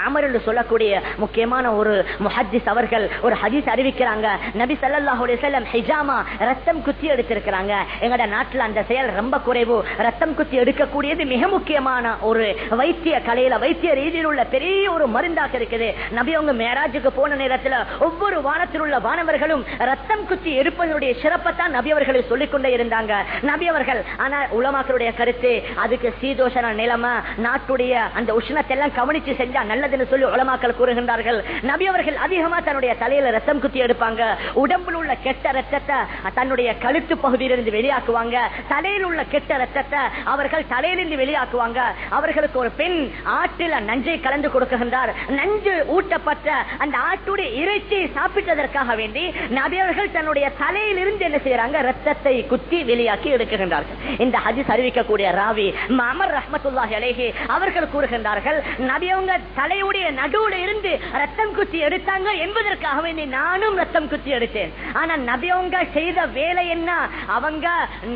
அமர் என்று சொல்லக்கூடிய முக்கியமான ஒரு முஹத்திஸ் அவர்கள் ஒரு ஹதீஸ் அறிவிக்கிறாங்க. நபி சல்லாஹுடைய செல்லம் ஹிஜாமா ரத்தம் குத்தி எடுத்திருக்கிறாங்க. எங்கட நாட்டில் அந்த செயல் ரொம்ப குறைவு. ரத்தம் குத்தி எடுக்கக்கூடியது மிக முக்கியமான ஒரு வைத்திய கலையில வைத்திய ரீதியில் உள்ள பெரிய ஒரு மருந்தாக இருக்குது. நபி அவங்க மேரா மிராஜுக்கு போன நேரத்தில் ஒவ்வொரு வானத்தில் உள்ள வானவர்களும் ரத்தம் குத்தி எடுப்பதனுடைய சிறப்பத்தான் நபி அவர்களை சொல்லிக் கொண்டே இருந்தாங்க. நபி அவர்கள் ஆனா உலமாக்களுடைய கருத்து அதுக்கு சீதோஷன நிலைமை நாட்டுடைய அந்த உஷ்ணத்தை எல்லாம் கவனிச்சு செஞ்சா நல்லதுன்னு சொல்லி உலமாக்கள் கூறுகின்றார்கள். நபி அவர்கள் அதிகமா தன்னுடைய தலையில ரத்தம் குத்தி எடுப்பாங்க. உடம்புல உள்ள கெட்ட ரத்தத்தை தன்னுடைய கழுத்து பகுதியிலிருந்து வெளியாக்குவாங்க. தலையில் உள்ள கெட்ட ரத்தத்தை அவர்கள் தலையிலிருந்து வெளியாக்குவாங்க. அவர்களுக்கு ஒரு பெண் ஆற்றில நஞ்சை கலந்து கொடுக்குகின்றார். நஞ்சு ஊட்டப்பட்ட அந்த ஆட்டுடைய இறைச்சியை சாப்பிட்டதற்காக வேண்டி நபியவர்கள் தன்னுடைய தலையிலிருந்து என்ன செய்யறாங்க ரத்தத்தை குத்தி வெளியாக்கி எடுக்குகின்றார்கள் இந்த ஹஜிஸ் அறிவிக்கக்கூடிய ராவி அமர் ரஹமத்துல்லாஹி அலேஹி அவர்கள் கூறுகின்றார்கள் நபியவங்க தலையுடைய நடுவுல இருந்து ரத்தம் குத்தி எடுத்தாங்க என்பதற்காக வேண்டி நானும் ரத்தம் குத்தி எடுத்தேன். ஆனா நபியவங்க செய்த வேலை என்ன? அவங்க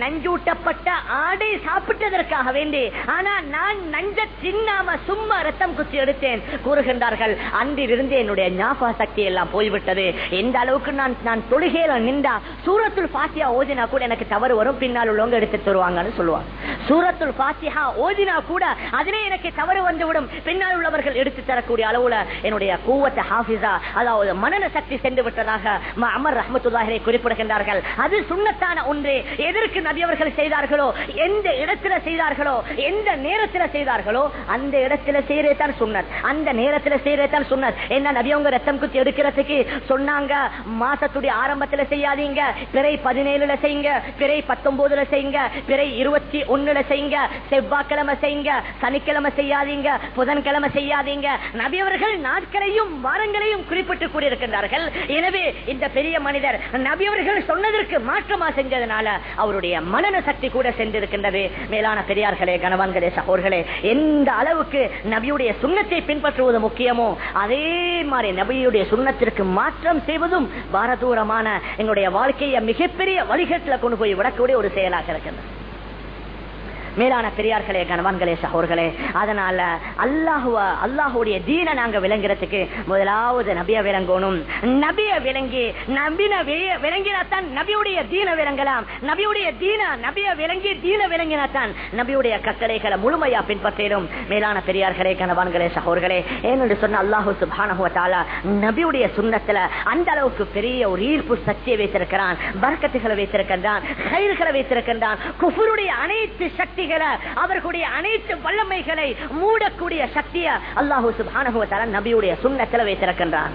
நஞ்சூட்டப்பட்ட ஆடை சாப்பிட்டதற்காக வேண்டி. ஆனா நான் நஞ்ச தின்னாம சும்மா ரத்தம் குத்தி எடுத்தேன் கூறுகின்றார்கள். அன்றிலிருந்து என்னுடைய ஞாபக சக்தி எல்லாம் போய்விட்டது. எந்த அளவுக்கு நான் நான் தொழுகையில நின்றா சூரத்துல் பாத்தியா ஓதினா கூட எனக்கு தவறு வரும். பின்னால் உள்ளவங்க எடுத்து தருவாங்கன்னு சொல்லுவாங்க. சூரத்துல் பாத்தியா ஓதினா கூட அதிலே எனக்கு தவறு வந்துவிடும். பின்னால் உள்ளவர்கள் எடுத்து தரக்கூடிய அளவுல என்னுடைய கூவத்தை ஹாஃபிஸா அதாவது மனன சக்தி சென்று விட்டதாக அமர் ரஹமத்துல்லாஹரை குறிப்பிடுகின்றார்கள். அது சுண்ணத்தான ஒன்று. எதற்கு நபியவர்கள் செய்தார்களோ எந்த இடத்துல செய்தார்களோ எந்த நேரத்தில் செய்தார்களோ அந்த இடத்துல செய்யறதான் சுண்ணத். அந்த நேரத்தில் செய்யறதான் சுண்ணத். என்ன பெரியவங்க ரத்தம் குத்தி எடுக்கிறதுக்கு சொன்னாங்க. மாசத்துடைய ஆரம்பத்துல செய்யாதீங்க. பிறை பதினேழுல செய்யுங்க. பிறை பத்தொன்பதுல செய்யுங்க. பிறை இருபத்தி ஒண்ணுல செய்யுங்க. செவ்வாய்க்கிழமை செய்யுங்க. சனிக்கிழமை செய்யாதீங்க. புதன்கிழமை செய்யாதீங்க. நபியவர்கள் நாட்களையும் வாரங்களையும் குறிப்பிட்டு கூறியிருக்கின்றார்கள். எனவே இந்த பெரிய மனிதர் நபியவர்கள் சொன்னதற்கு மாற்றமா செஞ்சதுனால அவருடைய மனன சக்தி கூட சென்றிருக்கின்றது. மேலான பெரியார்களே கணவான்களே சகோர்களே எந்த அளவுக்கு நபியுடைய சுண்ணத்தை பின்பற்றுவது முக்கியமோ அதே மாதிரி நபியுடைய சுண்ணத்திற்கு மாற்றம் செய்வதும் பாரதூரமான எங்களுடைய வாழ்க்கையை மிகப்பெரிய வழிகட்டில் கொண்டு போய் விடக்கூடிய ஒரு செயலாக இருக்கின்றது. மேலான பெரியார்களே கணவான்களே சகோர்களே அதனால அல்லாஹுவ அல்லாஹுடைய தீன நாங்க விளங்குறதுக்கு முதலாவது நபிய விளங்கணும். நபிய விளங்கி நபின விளங்கினாத்தான் நபியுடைய தீன விளங்கலாம். நபியுடைய தீன நபிய விளங்கி தீன விளங்கினாத்தான் நபியுடைய கட்டளைகளை முழுமையா பின்பற்றிடும். மேலான பெரியார்களே கணவான்களே சகோர்களே ஏன்னு சொன்ன அல்லாஹு சுபானுவத்தால நபியுடைய சுண்ணத்துல அந்த அளவுக்கு பெரிய ஒரு ஈர்ப்பு சக்தியை வைத்திருக்கிறான் பறக்கத்துகளை வைத்திருக்கின்றான் கயிறுகளை வைத்திருக்கின்றான் குஃபருடைய அனைத்து சக்தி சக்திகளை அவர்களுடைய அனைத்து வல்லமைகளை மூடக்கூடிய சக்தியை அல்லாஹூ சுபானுவத்தால நபியுடைய சுண்ணத்தில் வைத்திருக்கின்றான்.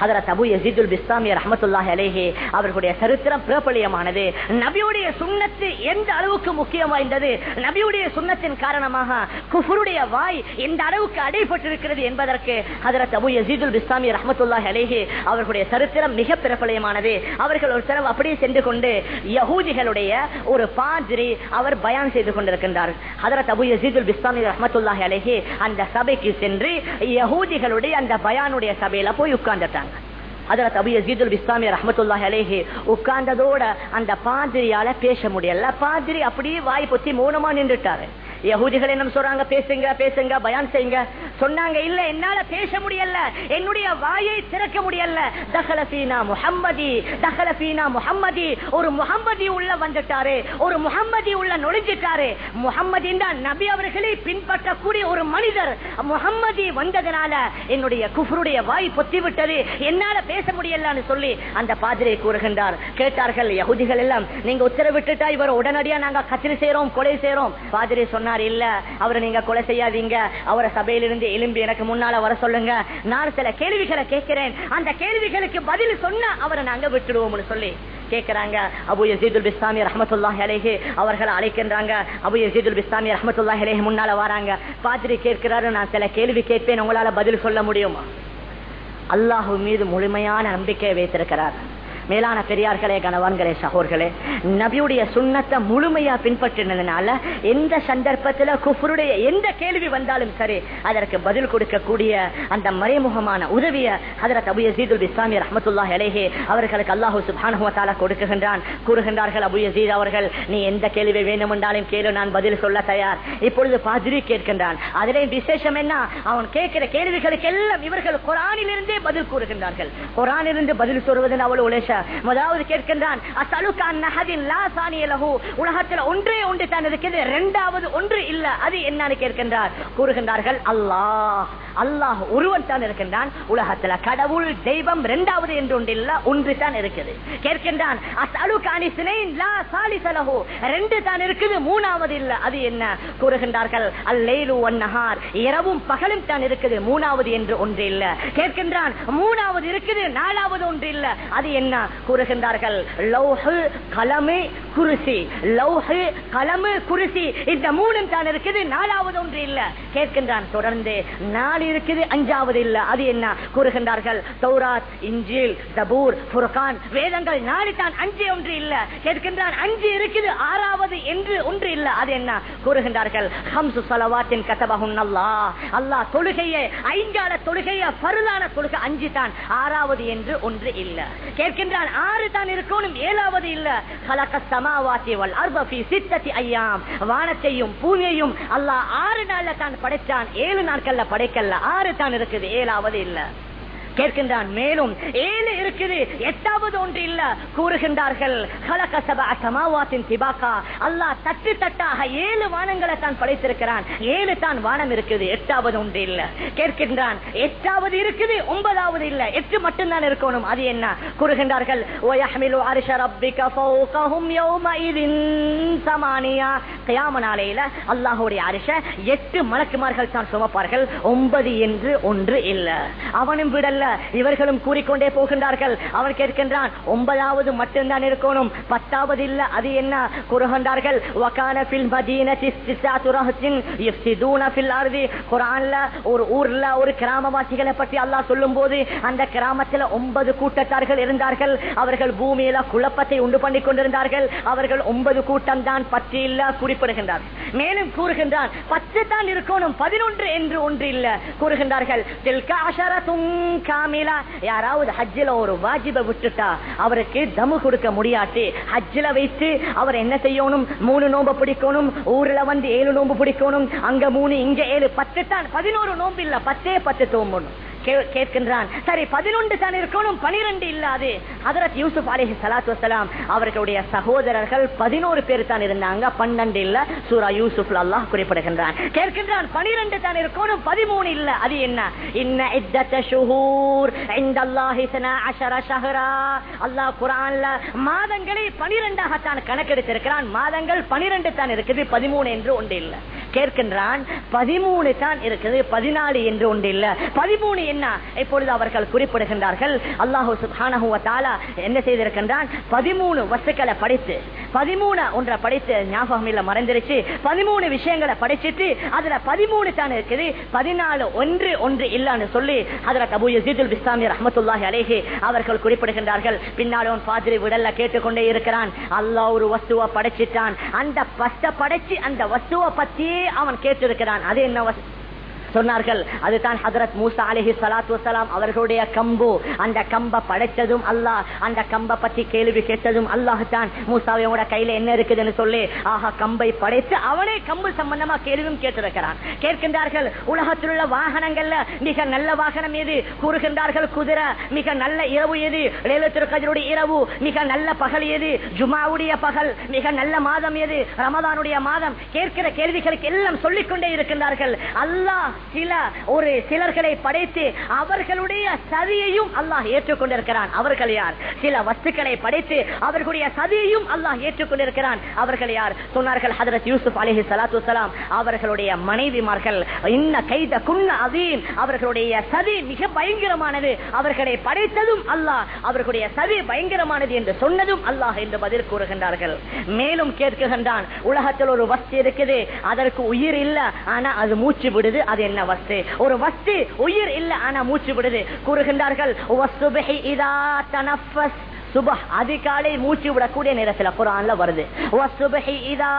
ஹதரத் அபு யசீதுல் பிஸ்லாமி ரஹமத்துல்லாஹி அலேஹி அவர்களுடைய சரித்திரம் பிரபலியமானது. நபியுடைய சுண்ணத்து எந்த அளவுக்கு முக்கியம் வாய்ந்தது? நபியுடைய சுண்ணத்தின் காரணமாக குஃபருடைய வாய் எந்த அளவுக்கு அடைபட்டிருக்கிறது என்பதற்கு ஹதரத் அபு யசீதுல் பிஸ்லாமி ரஹமத்துல்லாஹி அலேஹி அவர்களுடைய சரித்திரம் மிக பிரபலியமானது. அவர்கள் ஒரு தடவை அப்படியே சென்று கொண்டு யகூதிகளுடைய ஒரு பாதிரி அவர் பயான் செய்து கொண்டிருக்கின்றார். ஹதரத் அபு யசீதுல் பிஸ்லாமி ரஹமத்துல்லாஹி அலேஹி அந்த சபைக்கு சென்று யகூதிகளுடைய அந்த பயானுடைய சபையில போய் உட்கார்ந்துட்டாங்க அதில் தபிய ஜீதுல் இஸ்லாமிய ரஹமத்துல்லாஹி அலேஹி உட்கார்ந்ததோட அந்த பாதிரியால பேச முடியல. பாதிரி அப்படியே வாய் பொத்தி மௌனமா நின்றுட்டாரு. யகுதிகள் என்ன சொல்றாங்க பேசுங்க பேசுங்க பயான் செய்யுங்க. சொன்னாங்க இல்ல என்னால பேச முடியல. என்னுடைய வாயை திறக்க முடியல. தஹலபீனா முஹம்மதி தஹலபீனா முஹம்மதி. ஒரு முகம்மதி உள்ள வந்துட்டாரு. ஒரு முகம்மதி உள்ள நுழைஞ்சிட்டாரு. முஹம்மதின் தான் நபி அவர்களை பின்பற்றக்கூடிய ஒரு மனிதர். முகம்மதி வந்ததுனால என்னுடைய குஃபருடைய வாய் பொத்தி விட்டது என்னால பேச முடியலன்னு சொல்லி அந்த பாதிரை கூறுகின்றார். கேட்டார்கள் யகுதிகள் எல்லாம் நீங்க உத்தரவிட்டுட்டா இவர் உடனடியா நாங்க கத்திரி செய்யறோம் கொலை செய்யறோம் பாதிரி சொன்னார் இல்ல அவரை நீங்க கொலை செய்யாதீங்க. அவரை சபையிலிருந்து எலும்பி எனக்கு முன்னால வர சொல்லுங்க. நான் சில கேள்விகளை கேட்கிறேன். அந்த கேள்விகளுக்கு பதில் சொன்ன அவரை நாங்க விட்டுடுவோம்னு சொல்லி கேட்கிறாங்க அபு யசீதுல் பிஸ்லாமி ரஹமத்துல்லாஹ் அலேஹி அவர்களை அழைக்கின்றாங்க. அபு யசீதுல் பிஸ்லாமி ரஹமத்துல்லாஹ் அலேஹி முன்னால வராங்க. பாத்திரி கேட்கிறாரு நான் சில கேள்வி கேட்பேன். உங்களால பதில் சொல்ல முடியுமா? அல்லாஹு மீது முழுமையான நம்பிக்கை வைத்திருக்கிறார். மேலான பெரியார்களே கணவான்களே சகோர்களே நபியுடைய சுண்ணத்தை முழுமையா பின்பற்றினதுனால எந்த சந்தர்ப்பத்தில் குஃபருடைய எந்த கேள்வி வந்தாலும் சரி அதற்கு பதில் கொடுக்கக்கூடிய அந்த மறைமுகமான உதவிய அதற்கு அபு யசீதுல் இஸ்லாமி ரஹமத்துல்லா அலைஹி அவர்களுக்கு அல்லாஹு சுபானுவத்தால கொடுக்குகின்றான் கூறுகின்றார்கள் அபு யசீத் அவர்கள் நீ எந்த கேள்வி வேண்டுமென்றாலும் கேளு நான் பதில் சொல்ல தயார். இப்பொழுது பாதிரி கேட்கின்றான். அதிலே விசேஷம் என்ன? அவன் கேட்கிற கேள்விகளுக்கு எல்லாம் இவர்கள் குரானிலிருந்தே பதில் கூறுகின்றார்கள். குரானிலிருந்து பதில் சொல்வது அவள் உலேஷ முதலாவது கேட்கின்றான் உலகத்தில் ஒன்றே ஒன்று தான் இருக்குது இரண்டாவது ஒன்று இல்ல அது என்னன்னு கேட்கின்றார். கூறுகின்றார்கள் அல்லாஹ். அல்லாஹ் ஒருவன் தான் இருக்கின்றான். உலகத்துல கடவுள் தெய்வம் இரண்டாவது என்று ஒன்றில் ஒன்று தான் இருக்குது. கேட்கின்றான் லா ரெண்டு தான் இருக்குது மூணாவது இல்ல. அது என்ன? கூறுகின்றார்கள் அல்லேலு ஒன்னஹார் இரவும் பகலும் தான் இருக்குது மூணாவது என்று ஒன்று இல்ல. கேட்கின்றான் மூணாவது இருக்குது நாலாவது ஒன்று இல்ல. அது என்ன? கூறுகின்றார்கள் லௌஹு கலமு குருசி லௌஹு கலமு குருசி இந்த மூணும் தான் இருக்குது. நாலாவது ஒன்று இல்ல. கேட்கின்றான் தொடர்ந்து நாலு இருக்குது அஞ்சாவது இல்ல. அது என்ன? கூறுகின்றார்கள் தௌராத் இஞ்சில் தபூர் புர்கான் வேதங்கள் நாலு தான். அஞ்சு ஒன்று இல்ல. கேட்கின்றான் அஞ்சு இருக்குது ஆறாவது என்று ஒன்று இல்ல. அது என்ன? கூறுகின்றார்கள் ஹம்சு சலவாத்தின் கதபகுன் அல்லாஹ் அல்லாஹ் தொழுகையே ஐங்கால தொழுகையை பருதான தொழுகை அஞ்சு தான். ஆறாவது என்று ஒன்று இல்ல. கேட்கின்றான் ஆறு தான் இருக்கணும் ஏழாவது இல்ல. கலக்க வல் சித்தத்தி ஐயாம் வானத்தையும் பூமியையும் அல்லாஹ் ஆறு நாள்ல தான் படைச்சான். ஏழு நாட்கள்ல படைக்கல. ஆறு தான் இருக்குது. ஏழாவது இல்ல. கேட்கின்றான். மேலும் ஏழு இருக்குது. எட்டாவது ஒன்று இல்ல. கூறுகின்றார்கள் அல்லாஹ் தட்டு தட்டாக ஏழு வானங்களை தான் படைத்திருக்கிறான். ஏழு தான் வானம் இருக்குது. எட்டாவது ஒன்று இல்ல. கேட்கின்றான் எட்டாவது இருக்குது ஒன்பதாவது இல்ல. எட்டு மட்டும்தான் இருக்கணும். அது என்ன? கூறுகின்றார்கள் சமானியா. அல்லாஹுடைய அரிச எட்டு மலக்குமார்கள் தான் சுமப்பார்கள். ஒன்பது என்று ஒன்று இல்ல. அவனும் விடல்ல இவர்களும் கூறிக்கொண்டே போகின்றார்கள். அவன் கேட்கின்றான் ஒன்பதாவது மட்டும்தான் இருக்கணும். பத்தாவது இல்ல அது என்ன? கூறுகின்றார்கள் வகான ஒரு ஊர்ல ஒரு கிராமவாசிகளை பற்றி அல்லா சொல்லும் போது அந்த கிராமத்தில் ஒன்பது கூட்டத்தார்கள் இருந்தார்கள். அவர்கள் பூமியில குழப்பத்தை உண்டு பண்ணி கொண்டிருந்தார்கள். அவர்கள் ஒன்பது கூட்டம் தான் பற்றி இல்ல குறிப்பிடுகின்றார். மேலும் கூறுகின்றான் பத்து தான் இருக்கணும் பதினொன்று என்று ஒன்று இல்ல. கூறுகின்றார்கள் காமிலா யாராவது ஹஜ்ஜில ஒரு வாஜிப விட்டுட்டா அவருக்கு தமு கொடுக்க முடியாட்டு ஹஜ்ஜில வைத்து அவர் என்ன செய்யணும்? மூணு நோம்பு பிடிக்கணும் ஊர்ல வந்து ஏழு நோம்பு பிடிக்கணும் அங்க மூணு இங்க ஏழு பத்து தான் பதினோரு நோம்பு இல்ல பத்தே பத்து தோம்பணும் கேட்கின்றான். சரி பதினொன்று தான் இருக்கணும் பனிரெண்டு இல்லாது. அதரத் யூசுப் அலேஹி சலாத்து வசலாம் அவர்களுடைய சகோதரர்கள் பதினோரு பேர் தான் இருந்தாங்க பன்னெண்டு இல்ல சூரா யூசுப் அல்லாஹ் குறிப்பிடுகின்றான். கேட்கின்றான் பனிரெண்டு தான் இருக்கணும் பதிமூணு இல்ல அது என்ன? இன்ன இத்தத்த ஷுஹூர் இந்த அல்லாஹி அஷர ஷஹரா. அல்லாஹ் குரான்ல மாதங்களை பனிரெண்டாக தான் கணக்கெடுத்திருக்கிறான். மாதங்கள் பனிரெண்டு தான் இருக்குது பதிமூணு என்று ஒன்று இல்ல. கேட்கின்றான் பதிமூணு தான் இருக்குது பதினாலு என்று ஒன்று இல்ல. பதிமூணு என்ன? இப்பொழுது அவர்கள் குறிப்பிடுகின்றார்கள் அல்லாஹு சுப்ஹானஹு வ என்ன செய்திருக்கின்றான்? பதிமூணு வசுக்களை படித்து பதிமூணு ஒன்றை படித்து ஞாபகம் இல்ல மறந்துருச்சு. பதிமூணு விஷயங்களை படிச்சுட்டு அதுல பதிமூணு தான் இருக்குது பதினாலு ஒன்று ஒன்று இல்லன்னு சொல்லி அதுல அபு யசீதுல் இஸ்லாமி ரஹமத்துல்லாஹி அலேஹி அவர்கள் குறிப்பிடுகின்றார்கள். பின்னாலும் பாதிரி விடல்ல கேட்டுக்கொண்டே இருக்கிறான். அல்லாஹ் ஒரு வஸ்துவை படைச்சிட்டான். அந்த பஸ்ட படைச்சு அந்த வஸ்துவை பத்தியே அவன் கேட்டிருக்கிறான். அது என்ன சொன்னார்கள். அதுதான் ஹதரத் மூசா அலஹி சலாத்து வசலாம் அவர்களுடைய கம்பு. அந்த கம்பை படைத்ததும் அல்லாஹ். அந்த கம்ப பத்தி கேள்வி கேட்டதும் அல்லாஹ் தான். மூசாவையோட கையில என்ன இருக்குதுன்னு சொல்லி ஆஹா கம்பை படைத்து அவனே கம்பு சம்பந்தமா கேள்வியும் கேட்டிருக்கிறான். கேட்கின்றார்கள் உலகத்தில் உள்ள வாகனங்கள்ல மிக நல்ல வாகனம் எது? கூறுகின்றார்கள் குதிரை மிக நல்ல இரவு எது? லேலத்திற்கதருடைய இரவு மிக நல்ல பகல் எது? ஜுமாவுடைய பகல் மிக நல்ல மாதம் எது? ரமதானுடைய மாதம். கேட்கிற கேள்விகளுக்கு எல்லாம் சொல்லிக்கொண்டே இருக்கின்றார்கள். அல்லாஹ் சில ஒரு சிலர்களை படைத்து அவர்களுடைய சதியையும் அல்லாஹ் ஏற்றுக்கொண்டிருக்கிறான். அவர்கள் யார்? சில வஸ்துக்களை படைத்து அவர்களுடைய சதியையும் அல்லாஹ் ஏற்றுக்கொண்டிருக்கிறான். அவர்கள் யார்? சொன்னார்கள் ஹதரத் யூசுப் அலிஹி சலாத்து சலாம் அவர்களுடைய மனைவிமார்கள் இன்ன கைத குன்ன அதீன் அவர்களுடைய சதி மிக பயங்கரமானது. அவர்களை படைத்ததும் அல்லாஹ் அவர்களுடைய சதி பயங்கரமானது என்று சொன்னதும் அல்லாஹ் என்று பதில் கூறுகின்றார்கள். மேலும் கேட்கின்றான் உலகத்தில் ஒரு வஸ்து இருக்குது அதற்கு உயிர் இல்ல ஆனா அது மூச்சு விடுது அது என்ன வஸ்து? ஒரு வஸ்து உயிர் இல்ல ஆனா மூச்சு விடுது. கூறுகின்றார்கள் "வஸ்துபிஹி இதா சுபஹ் அதிகாலை மூச்சு விடக்கூடிய நேரத்தில் குரான்ல வருது. இதா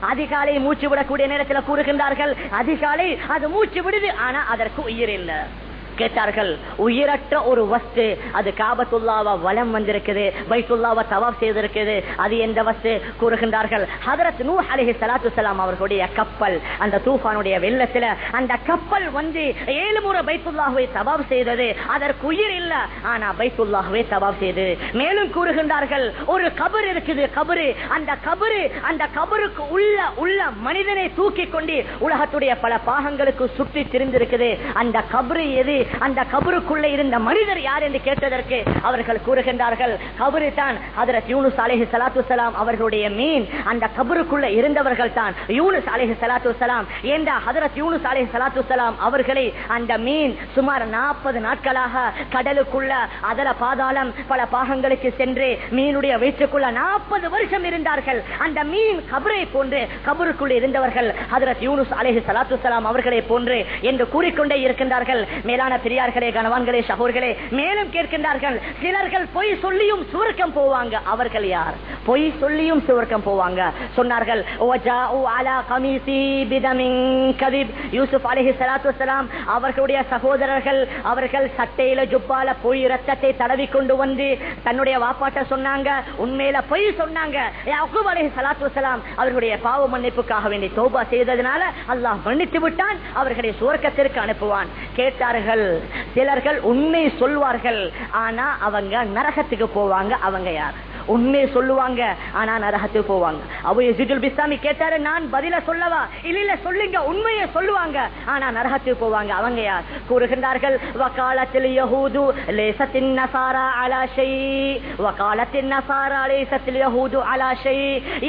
அதிகாலை மூச்சு விடக்கூடிய நேரத்தில் கூறுகின்றார்கள் அதிகாலை அது மூச்சு விடுது ஆனா அதற்கு உயிர் இல்லை. கேட்டார்கள் உயிரற்ற ஒரு வஸ்து அது காபத்துல்லாவ வலம் வந்திருக்குது பைத்துல்லாவ தவாப் செய்திருக்குது அது எந்த வஸ்து? கூறுகின்றார்கள். ஹதரத் நூ அலஹி சலாத்து சலாம் அவர்களுடைய கப்பல் அந்த தூஃபானுடைய வெள்ளத்துல அந்த கப்பல் வந்து ஏழு முறை பைத்துல்லாஹுவை தவாப் செய்தது. அதற்கு உயிர் இல்ல ஆனா பைத்துல்லாஹுவை தவாப் செய்தது மேலும் கூறுகின்றார்கள் ஒரு கபர் இருக்குது கபரு. அந்த கபரு அந்த கபருக்கு உள்ள உள்ள மனிதனை தூக்கி கொண்டு உலகத்துடைய பல பாகங்களுக்கு சுற்றி திரிந்திருக்குது. அந்த கபரு எது? அந்த கபருக்குள்ள இருந்த மனிதர் யார் என்று கேட்டதற்கு அவர்கள் கூறுகின்றார்கள் கபரு தான் ஹதரத் யூனுஸ் அலேஹி சலாத்து சலாம் அவர்களுடைய மீன். அந்த கபருக்குள்ள இருந்தவர்கள் தான் யூனுஸ் அலேஹி சலாத்து சலாம் ஏண்டா ஹதரத் யூனுஸ் அலேஹி சலாத்து சலாம் அவர்களை அந்த மீன் சுமார் நாற்பது நாட்களாக கடலுக்குள்ள அதர பாதாளம் பல பாகங்களுக்கு சென்று மீனுடைய வயிற்றுக்குள்ள நாற்பது வருஷம் இருந்தார்கள். அந்த மீன் கபரை போன்று கபருக்குள் இருந்தவர்கள் ஹதரத் யூனுஸ் அலேஹி சலாத்து சலாம் அவர்களை போன்று என்று கூறிக்கொண்டே இருக்கின்றார்கள். மேலான பெரியார்களே கணவான்களே சகோர்களே மேலும் கேட்கின்றார்கள் சிலர்கள் பொய் சொல்லியும் சுவர்க்கம் போவாங்க. அவர்கள் யார்? பொய் சொல்லியும் சுவர்க்கம் போவாங்க. சொன்னார்கள் யூசுப் அலைஹி ஸலாத்து அவர்களுடைய சகோதரர்கள் அவர்கள் சட்டையில ஜுப்பால பொய் ரத்தத்தை தடவி கொண்டு வந்து தன்னுடைய வாப்பாட்ட சொன்னாங்க. உண்மையில பொய் சொன்னாங்க. யாக்கூப் அலைஹி ஸலாத்து அவர்களுடைய பாவ மன்னிப்புக்காக வேண்டி தோபா செய்ததுனால அல்லாஹ் மன்னித்து விட்டான் அவர்களை சுவர்க்கத்திற்கு அனுப்புவான். கேட்டார்கள் சிலர்கள் உண்மை சொல்வார்கள். ஆனா அவங்க நரகத்துக்கு போவாங்க. அவங்க யார்? உண்மை சொல்லுவாங்க ஆனா நரகத்துக்கு போவாங்க. அபு யசீதுல் பிஸ்தாமி கேட்டாரு நான் பதில சொல்லவா? இல்ல இல்ல சொல்லுங்க உண்மையை சொல்லுவாங்க. ஆனா நரகத்துக்கு போவாங்க. அவங்க யார்? கூறுகின்றார்கள் வகாலத்தில் யஹூது லேசத்தின் நசாரா அலாஷை வக்காலத்தின் வகாலத்தின் நசாரா லேசத்தில் யஹூது அலாஷை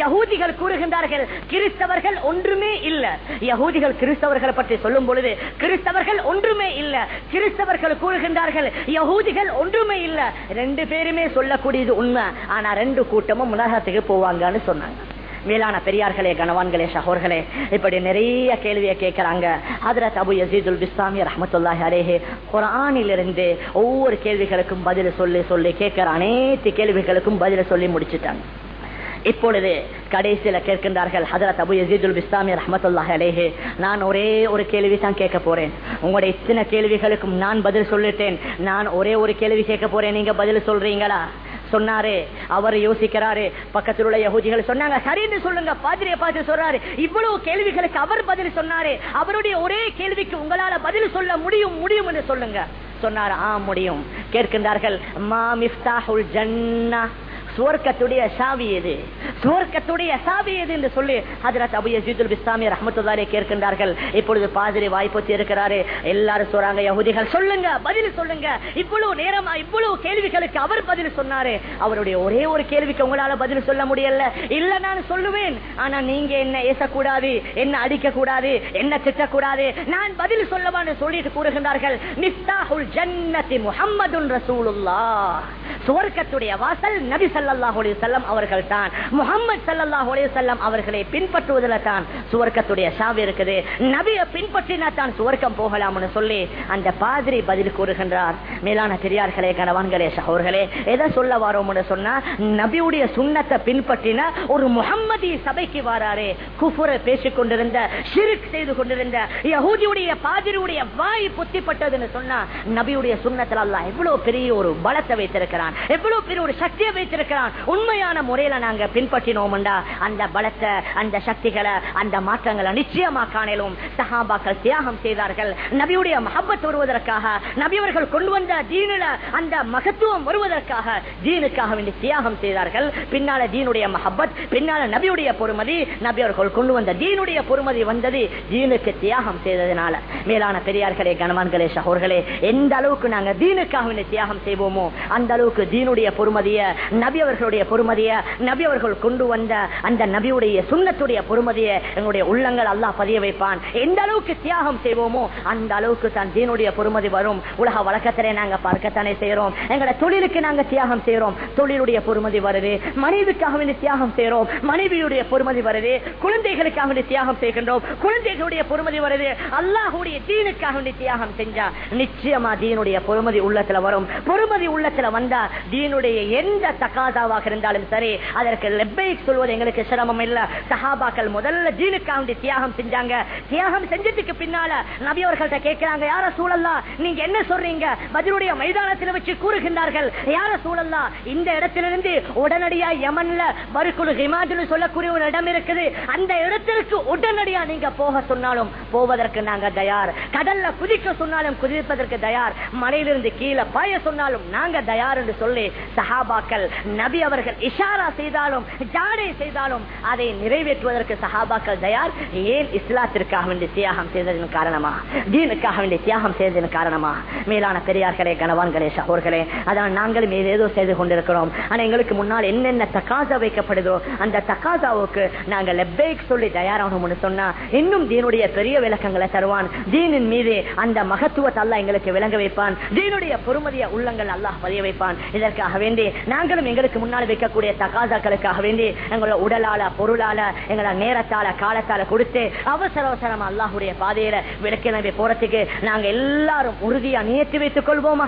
யகூதிகள் கூறுகின்றார்கள் கிறிஸ்தவர்கள் ஒன்றுமே இல்ல. யகூதிகள் கிறிஸ்தவர்களை பற்றி சொல்லும் பொழுது கிறிஸ்தவர்கள் ஒன்றுமே இல்ல. கிறிஸ்தவர்கள் கூறுகின்றார்கள் யகூதிகள் ஒன்றுமே இல்ல. ரெண்டு பேருமே சொல்லக்கூடியது உண்மை. ஆனா ரெண்டு கூட்டமும் உலகத்துக்கு போவாங்கன்னு சொன்னாங்க. மேலான பெரியார்களே கணவான்களே சகோர்களே இப்படி நிறைய கேள்வியை கேட்கிறாங்க. ஹதரத் அபு யசீதுல் பிஸ்லாமி ரஹமத்துல்லாஹி அலேஹே குரானிலிருந்து ஒவ்வொரு கேள்விகளுக்கும் பதில் சொல்லி சொல்லி கேட்கிற அனைத்து கேள்விகளுக்கும் பதில் சொல்லி முடிச்சுட்டாங்க. இப்பொழுது கடைசியில கேட்கின்றார்கள் ஹதரத் அபு யசீதுல் பிஸ்லாமி ரஹமத்துல்லாஹ் அலேஹே நான் ஒரே ஒரு கேள்வி தான் கேட்க போறேன். உங்களுடைய இத்தனை கேள்விகளுக்கும் நான் பதில் சொல்லிட்டேன். நான் ஒரே ஒரு கேள்வி கேட்க போறேன். நீங்க பதில் சொல்றீங்களா? சொன்னாரு அவர் யோசிக்கிறாரு பக்கத்தில் உள்ள யகூதிகள் சொன்னாங்க சரின்னு சொல்லுங்க பாதிரியை பார்த்து சொல்றாரு. இவ்வளவு கேள்விகளுக்கு அவர் பதில் சொன்னாரு அவருடைய ஒரே கேள்விக்கு உங்களால பதில் சொல்ல முடியும் முடியும் என்று சொல்லுங்க. சொன்னார் ஆ முடியும். கேட்கின்றார்கள் மா மிஃப்தாஹுல் ஜன்னா சுவர்க்கத்துடைய சாவி எது? சுவர்க்கத்துடைய சாவி எது என்று சொல்லி ஹஜரத் அபு யசீதுல் பிஸ்லாமி ரஹமத்துல்லாரே கேட்கின்றார்கள். இப்பொழுது பாதிரி வாய்ப்பு இருக்கிறாரு எல்லாரும் சொல்றாங்க யகுதிகள் சொல்லுங்க பதில் சொல்லுங்க. இவ்வளவு நேரமா இவ்வளவு கேள்விகளுக்கு அவர் பதில் சொன்னாரு. அவருடைய ஒரே ஒரு கேள்விக்கு உங்களால பதில் சொல்ல முடியல. இல்ல நான் சொல்லுவேன். ஆனா நீங்க என்ன ஏசக்கூடாது என்ன அடிக்க கூடாது என்ன திட்டக்கூடாது நான் பதில் சொல்லவான்னு சொல்லிட்டு கூறுகின்றார்கள். மிஃப்தாஹுல் ஜன்னதி முஹம்மதுன் ரசூலுல்லாஹ். சுவர்க்கத்துடைய வாசல் நபி ஸல்லல்லாஹு அலைஹி அவர்கள் தான் முகமது ஸல்லல்லாஹு அலைஹி அவர்களை பின்பற்றுவதில் தான் சுவர்க்கத்துடைய சாவி இருக்குது. நபியை பின்பற்றினா தான் சுவர்க்கம் போகலாம்னு சொல்லி அந்த பாதிரி பதில் கூறுகின்றார். மேலான பெரியார்களே கணவான்களே சகோர்களே எதை சொல்ல வரோம்னு சொன்னா நபியுடைய சுண்ணத்தை பின்பற்றின ஒரு முகம்மதி சபைக்கு வாராரே. குஃபுரை பேசிக் கொண்டிருந்த ஷிரிக் செய்து கொண்டிருந்த யஹூதியுடைய பாதிரியுடைய வாய் புத்திப்பட்டதுன்னு சொன்னா நபியுடைய சுண்ணத்தில் அல்லாஹ் எவ்வளவு பெரிய ஒரு பலத்தை வைத்திருக்கிறார் வைத்திருக்கிறான் எவ்வளவு பெரிய ஒரு சக்தியை வைத்திருக்கிறான். உண்மையான முறையில நாங்க பின்பற்றினோம்டா அந்த பலத்தை அந்த சக்திகளை அந்த மாற்றங்களை நிச்சயமா காணலும் சஹாபாக்கள் தியாகம் செய்தார்கள். நபியுடைய மஹப்பத் வருவதற்காக நபியவர்கள் கொண்டு வந்த தீனில அந்த மகத்துவம் வருவதற்காக தீனுக்காக வேண்டி தியாகம் செய்தார்கள். பின்னால தீனுடைய மஹப்பத் பின்னால நபியுடைய பொறுமதி நபி அவர்கள் கொண்டு வந்த தீனுடைய பொறுமதி வந்தது தீனுக்கு தியாகம் செய்ததுனால. மேலான பெரியார்களே கணவான்களே சகோர்களே எந்த அளவுக்கு நாங்க தீனுக்காக வேண்டி தியாகம் செய்வோமோ அந்த அளவுக்கு அளவுக்கு தீனுடைய பொறுமதிய நபி அவர்களுடைய பொறுமதிய நபி அவர்கள் கொண்டு வந்த அந்த நபியுடைய சுண்ணத்துடைய பொறுமதிய எங்களுடைய உள்ளங்கள் அல்லாஹ் பதிய வைப்பான். எந்த அளவுக்கு தியாகம் செய்வோமோ அந்த அளவுக்கு தான் தீனுடைய பொறுமதி வரும். உலக வழக்கத்திலே நாங்க பார்க்கத்தானே செய்யறோம் எங்களோட தொழிலுக்கு நாங்க தியாகம் செய்யறோம் தொழிலுடைய பொறுமதி வருது. மனைவிக்காக வேண்டி தியாகம் செய்யறோம் மனைவியுடைய பொறுமதி வருது. குழந்தைகளுக்காக வேண்டி தியாகம் செய்கின்றோம். குழந்தைகளுடைய பொறுமதி வருது. அல்லாஹுடைய தீனுக்காக வேண்டி தியாகம் செஞ்சா நிச்சயமா தீனுடைய பொறுமதி உள்ளத்துல வரும். பொறுமதி உள்ளத்துல வந்த தீனுடைய எந்த தகாதாவாக இருந்தாலும் சரி அதற்கு லெப்பை சொல்வது எங்களுக்கு சிரமம் இல்ல. சஹாபாக்கள் முதல்ல தீனுக்காண்டி தியாகம் செஞ்சாங்க. தியாகம் செஞ்சதுக்கு பின்னால நபி அவர்கள்ட்ட கேட்கிறாங்க யார சூழல்லா நீங்க என்ன சொல்றீங்க? பதிலுடைய மைதானத்தில் வச்சு கூறுகின்றார்கள் யார சூழல்லா இந்த இடத்திலிருந்து உடனடியா யமன்ல பருக்குழு ஹிமாஜுன்னு சொல்லக்கூடிய ஒரு இடம் இருக்குது. அந்த இடத்திற்கு உடனடியா நீங்க போக சொன்னாலும் போவதற்கு நாங்க தயார். கடல்ல குதிக்க சொன்னாலும் குதிப்பதற்கு தயார். மலையிலிருந்து கீழே பாய சொன்னாலும் நாங்க தயார் என்று சொல்லி சஹாபாக்கள் நபி அவர்கள் இஷாரா செய்தாலும் ஜாடை செய்தாலும் அதை நிறைவேற்றுவதற்கு சஹாபாக்கள் தயார். ஏன் இஸ்லாத்திற்காக வேண்டி தியாகம் செய்ததன் காரணமா? தீனுக்காக வேண்டி தியாகம் செய்ததன் காரணமா? மேலான பெரியார்களே கனவான்களே சகோர்களே அதான் நாங்களும் ஏதேதோ செய்து கொண்டிருக்கிறோம். ஆனா எங்களுக்கு முன்னால் என்னென்ன தக்காசா வைக்கப்படுதோ அந்த தக்காசாவுக்கு நாங்கள் லெப்பேக் சொல்லி தயாராகணும்னு சொன்னா இன்னும் தீனுடைய பெரிய விளக்கங்களை தருவான். தீனின் மீது அந்த மகத்துவத்தை எங்களுக்கு விளங்க வைப்பான். தீனுடைய பொறுமதிய உள்ளங்கள் அல்லாஹ் பதிய வைப்பான். இதற்காக வேண்டி நாங்களும் எங்களுக்கு முன்னால் வைக்கக்கூடிய தகாசாக்களுக்காக வேண்டி எங்களோட உடலால பொருளால எங்களோட நேரத்தால காலத்தால கொடுத்து அவசர அவசரமா அல்லாஹுடைய பாதையில விளக்கினவை போறதுக்கு நாங்க எல்லாரும் உறுதியா நியத்தி வைத்துக் கொள்வோமா?